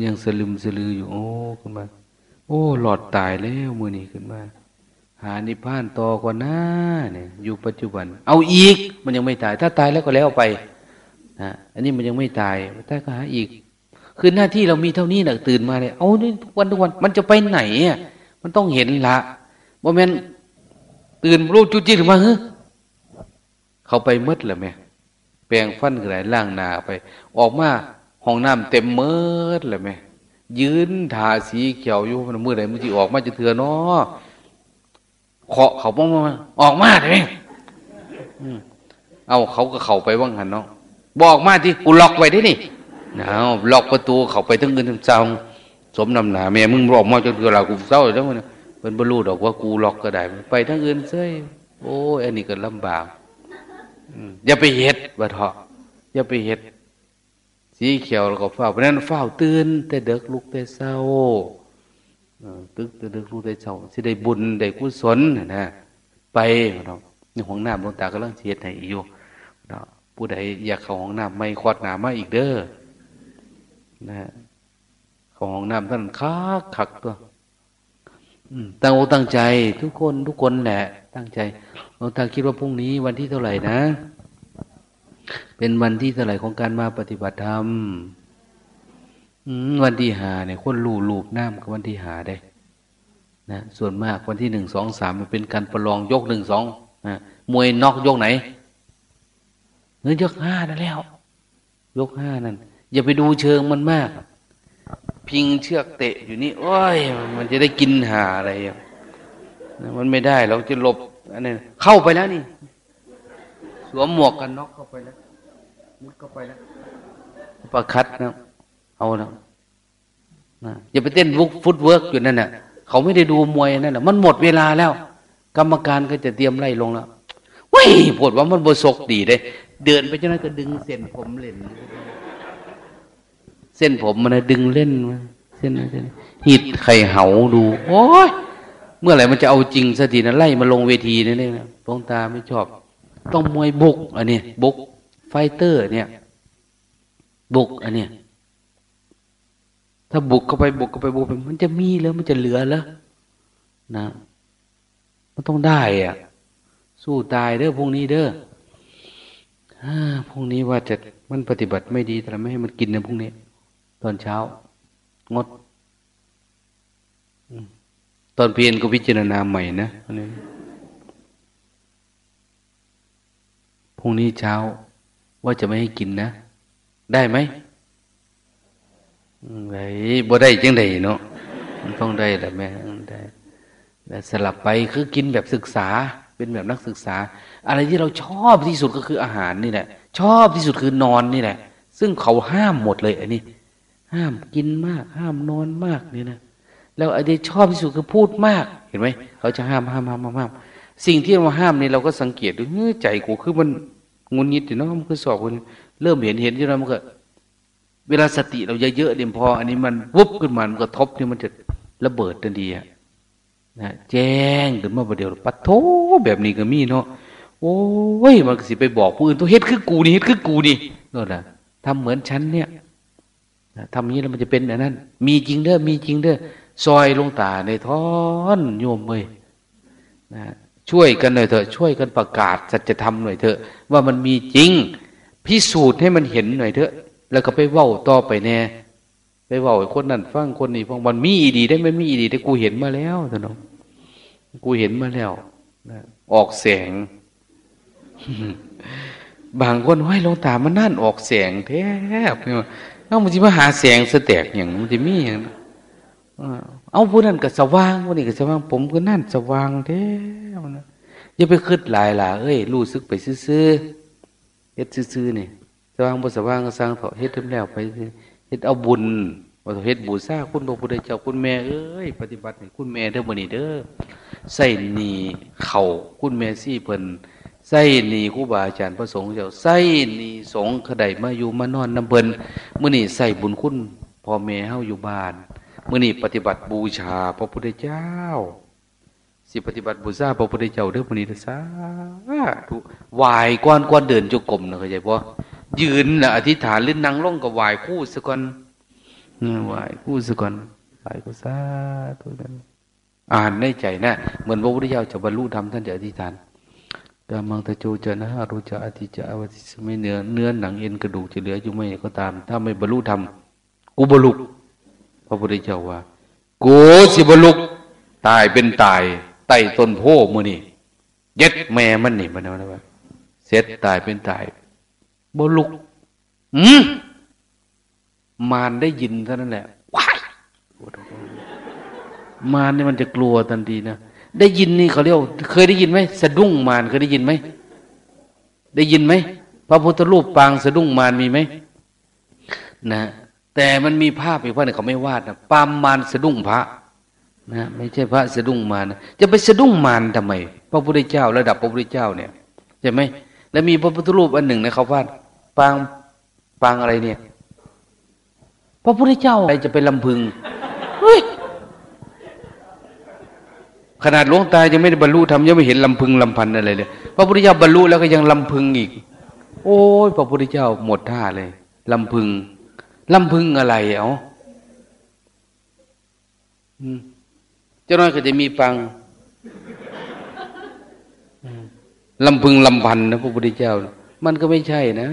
ยังสลึมสลืออยู่ โอ้ขึ้นมา โอ้ หลอดตายแล้วมือนี้ขึ้นมาหานิพพานต่อกว่าน้าเนี่ยอยู่ปัจจุบัน เอาอีก มันยังไม่ตาย ถ้าตายแล้วก็แล้วไปนะอันนี้มันยังไม่ตายถ้าก็หาอีก คือหน้าที่เรามีเท่านี้นะตื่นมาเลยเอานี่ทุกวันทุกวัน มันจะไปไหนอะมันต้องเห็นละโมเมนตื่นรู้จุจิหรือมาเฮ้เขาไปมืดเลยไหมแปลงฟันกระไรล่างนาไป ออกมาห้องน้ำเต็มมืดเลยไหมยืนทาสีเขียวอยู่มันมือไหนมันจะออกมาจะเถื่อนาะเคาะเขาบ้องมาออกมาเลยเอาเขาก็เข้าไปว่างหันเนาะบอกมาที่กูล็อกไว้ได้นี่ เอาล็อกประตูเขาไปทั้งเงินทั้งเจ้าสมนำหนาแม่มึงบอกมาจนเกิดเรากูเศร้าแล้วมันเป็นบรรลุดอกว่ากูล็อกก็ได้ ไปทั้งเงินเซ้ยโอ้ยอันนี้ก็ลำบากอย่าไปเห็ดบ่เถาะอย่าไปเห็ด สีเขียวแล้วก็เฝ้าเพราะนั้นเฝ้าตื่นแต่เด็กลุกแต่เศร้าตึกตึกรู้ได้เจ้าสิได้บุญได้กุศลนะไปเนาะในห้องน้ำหลวงตากำลังเสียให้อยู่เนาะผู้ใดอยากเข้าห้องน้ำไม่ควัดหนามาอีกเด้อ นะของน้ำท่านคักขักตัวตั้งอกตั้งใจทุกคนทุกคนแหละ ตั้งใจหลวงตาคิดว่าพรุ่งนี้วันที่เท่าไหร่นะ เป็นวันที่เท่าไหร่ของการมาปฏิบัติธรรมวันที่หาเนี่ยคนลูลูบน้ำกับวันที่หาได้นะส่วนมากวันที่หนึ่งสองสามมันเป็นการประลองยกหนึ่งสองนะมวยนอกยกไหนเงินยกห้านั่นแล้ว ยกห้านั่น อย่าไปดูเชิงมันมาก พิงเชือกเตะอยู่นี่โอ้ย มันจะได้กินหาอะไรมันไม่ได้เราจะหลบอันนี้เข้าไปแล้วนี่ สวมหมวกกันน็อกเข้าไปแล้วมุดเข้าไปแล้วประคัดนะเอานะอย่าไปเต้นวุกฟุตเวิร์กอยู่นั่นน่ะเขาไม่ได้ดูมวยนั่นน่ะ มันหมดเวลาแล้ว กรรมการก็จะเตรียมไล่ลงแล้วว้ยปวดว่ามันบสกดีเลยเดินไปจนนั้นก็ดึงเส้นผมเล่น เส้นผมมันดึงเล่นมาเส้นเส้นหิดไข่เหาดู โอ้ยเมื่อไหร่มันจะเอาจริงสักทีนะไล่มาลงเวทีนี่เนี่ยดวงตาไม่ชอบ ต้องมวยบุกอันนี้บุก ไฟเตอร์ เนี่ยบุกอันเนี้ยถ้าบุกเข้าไปบุกเข้าไปบุกไปมันจะมีแล้วมันจะเหลือแล้วนะ มันต้องได้อะ สู้ตายเด้อพรุ่งนี้เด้อพรุ่งนี้ว่าจะมันปฏิบัติไม่ดีแต่ไม่ให้มันกินในพรุ่งนี้ ตอนเช้า งด ตอนเพียนก็พิจารณาใหม่นะพรุ่งนี้เช้าว่าจะไม่ให้กินนะ ได้ไหมไดบ่ได้จังไดเนาะมันต้องได้แหละแม่ได้แต่สลับไปคือกินแบบศึกษา เป็นแบบนักศึกษา อะไรที่เราชอบที่สุดก็คืออาหารนี่แหละ ชอบที่สุดคือนอนนี่แหละ ซึ่งเขาห้ามหมดเลยอันนี้ ห้ามกินมาก ห้ามนอนมากนี่นะแล้วอันที่ชอบที่สุดคือพูดมาก เห็นไหมเขาจะห้ามห้ามห้ามห้ามสิ่งที่เราห้ามนี่เราก็สังเกตดูเฮ้ยใจกูคือมันงุนงิดอยู่เนาะมันคือสอบคนเริ่มเห็นเห็นที่เรามันก็ เวลาสติเราเยอะๆเดี๋ยวพอ อันนี้มันวุบขึ้นมามันกระทบนี่มันจะระเบิดทันทีอะนะแจ้งขึ้นมาประเดี๋ยวปัดโถแบบนี้ก็มีเนาะโอ้ยมันสิไปบอกผู้อื่นตัวเฮ็ดคือกูนี่เฮ็ดคือกูนี่นั่นแหละทำเหมือนฉันเนี่ย ทำนี้แล้วมันจะเป็นอย่างนั้น มีจริงเด้อมีจริงเด้อซอยลงตาในท้อนโยมเลยนะช่วยกันหน่อยเถอะ ช่วยกันประกาศสัจธรรมหน่อยเถอะ ว่ามันมีจริง พิสูจน์ให้มันเห็นหน่อยเถอะ แล้วก็ไปเว้าต่อไปแน่ไปเว้าคนนั้นฟังคนนี้ฟังมันมีอีดีได้ไม่มีอีดีได้กูเห็นมาแล้วท่านน้องกูเห็นมาแล้วนะออกแสง บางคนห้อยลงตามันนั่นออกแสงแทบเนี่ย เอามันจะมาหาแสงสแตกอย่างมันจะมีอย่างเอาผู้นั้นก็สว่างผู้นี้ก็สว่าง ผมก็นั่นสว่างแท้อย่าไปคืดหลายหล่ะเอ้ยรู้สึกไปซื่อเฮ็ดซื่อๆนี่ยสว่างบ่สว่างก็สร้างเถาะเฮ็ดทำแล้วไปเฮ็ดเอาบุญว่าเฮ็ดบูชาคุณพระพุทธเจ้าคุณแม่เอ้ยปฏิบัติให้คุณแม่เด้อมื้อนี้เด้อใส่หนีเข่าคุณแม่ซี่เพิ่น ใส่หนีครูบาอาจารย์พระสงฆ์เจ้าใส่หนีสงฆ์ขดายมาอยู่มานอนน้ำเพิ่นมื้อนี้ใส่บุญคุณพ่อแม่เฮาอยู่บ้านมื้อนี้ปฏิบัติบูชาพระพุทธเจ้า สิปฏิบัติบูชาพระพุทธเจ้าเด้อมื้อนี้เด้อสาธุไหว้ก่อนก่อนเดินจงกรมนะเข้าใจบ่ยืนนะอธิษฐานหรือนั่งลงกับไหว้คู่สก่อนไหว้คู่สก่อนไหว้ก็สาธุนั้นอ่านในใจนะเหมือนพระพุทธเจ้าจะบรรลุธรรมท่านจะอธิษฐาน กามังตะโจจะนะรู้จะอธิจะอวติสไม่เนื้อเนื้อหนังเอ็นกระดูกจะเหลืออยู่ไม่ก็ตาม ถ้าไม่บรรลุธรรมกูบรรลุพระพุทธเจ้าว่ากูสิบรรลุตายเป็นตายไต่ต้นโพมือนี่เย็ดแม่มันนี่มันนะว่าเสร็จตายเป็นตายบรรลุอืมมารได้ยินเท่านั้นแหละว้ายมารนี่มันจะกลัวทันทีนะ ได้ยินนี่เขาเรียกเคยได้ยินไหมสะดุ้งมารเคยได้ยินไหมได้ยินไหมพระพุทธรูปปางสะดุ้งมารมีไหมนะแต่มันมีภาพอีกว่าเนี่ยเขาไม่วาดนะปามมารสะดุ้งพระนะไม่ใช่พระสะดุ้งมารนะจะไปสะดุ้งมารทำไม พระพุทธเจ้า ระดับพระพุทธเจ้าเนี่ยใช่ไหมแล้วมีพระพุทธรูปอันหนึ่งนะเขาวาดปางปางอะไรเนี่ย พระพุทธเจ้าอะไรจะเป็นลำพึง ขนาดหลวงตายังไม่ได้บรรลุธรรมยังไม่เห็นลำพึงลำพันอะไรเลย พระพุทธเจ้าบรรลุแล้วก็ยังลำพึงอีก โอ้ยพระพุทธเจ้าหมดท่าเลยลำพึงลำพึงอะไรเอ้าเจ้าน้อยก็จะมีปังลำพึงลำพันนะพระพุทธเจ้า มันก็ไม่ใช่นะ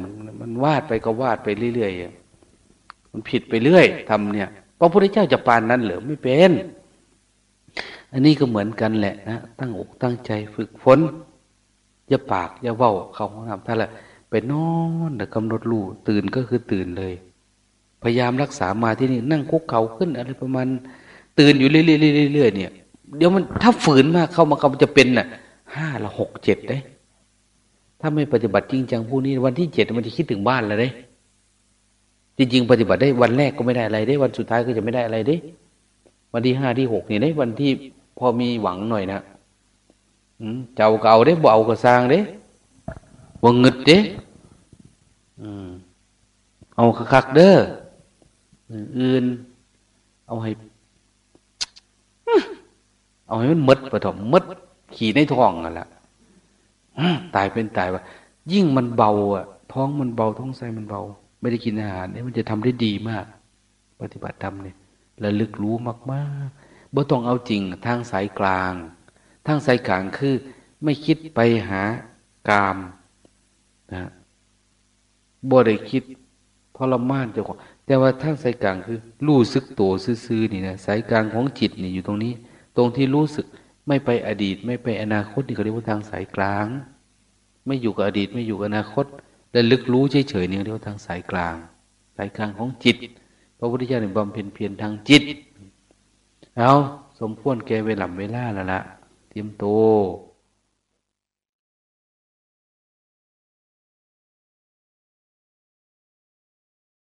มันมันวาดไปก็วาดไปเรื่อยๆมันผิดไปเรื่อยทำเนี่ยพระพุทธเจ้าจะปานนั้นหรือไม่เป็น อันนี้ก็เหมือนกันแหละนะตั้งอกตั้งใจฝึกฝนอย่าปากอย่าเว้าเขาห้องน้ำถ้าละไปนอนแต่กำหนดรู้ตื่นก็คือตื่นเลย พยายามรักษามาที่นี่นั่งคุกเข่าขึ้นอะไรประมาณ ตื่นอยู่เรื่อยๆเนี่ยเดี๋ยวมันถ้าฝืนมากเข้ามาเขาจะเป็นน่ะห้าละหกเจ็ดได้ ถ้าไม่ปฏิบัติจริงจังพวกนี้วันที่เจ็ดมันจะคิดถึงบ้านแล้วได้จริงๆปฏิบัติได้วันแรกก็ไม่ได้อะไรได้ วันสุดท้ายก็จะไม่ได้อะไรได้ วันที่ห้าที่หกเนี่ได้วันที่ พอมีหวังหน่อยนะเจ้าเก่าได้เบาก็สร้างได้วังงึดเด้เอาคักเด้ออื่น เอาให้ เอาให้มันมดปะถมมดขี่ในท้องอะละตายเป็นตายว่ายิ่งมันเบาอะ ท้องมันเบา ท้องไส้มันเบา ไม่ได้กินอาหารเนี่ยมันจะทำได้ดีมาก ปฏิบัติธรรมเนี่ยระลึกรู้มากๆ บ่ต้องเอาจริงทางสายกลาง ทางสายกลางคือไม่คิดไปหากามนะบ่ได้คิดทรมานเจ้าของแต่ว่าทางสายกลางคือรู้สึกโตซื่อๆนี่นะสายกลางของจิตนี่อยู่ตรงนี้ ตรงที่รู้สึกไม่ไปอดีต ไม่ไปอนาคตนี่เขาเรียกว่าทางสายกลาง ไม่อยู่กับอดีต ไม่อยู่กับอนาคตและลึกรู้เฉยๆนี่เรียกว่าทางสายกลาง สายกลางของจิตพระพุทธเจ้าเนี่ยบำเพ็ญเพียรทางจิต เอาสมควรแก่เวลาเวลาแล้วละเตรียมตัว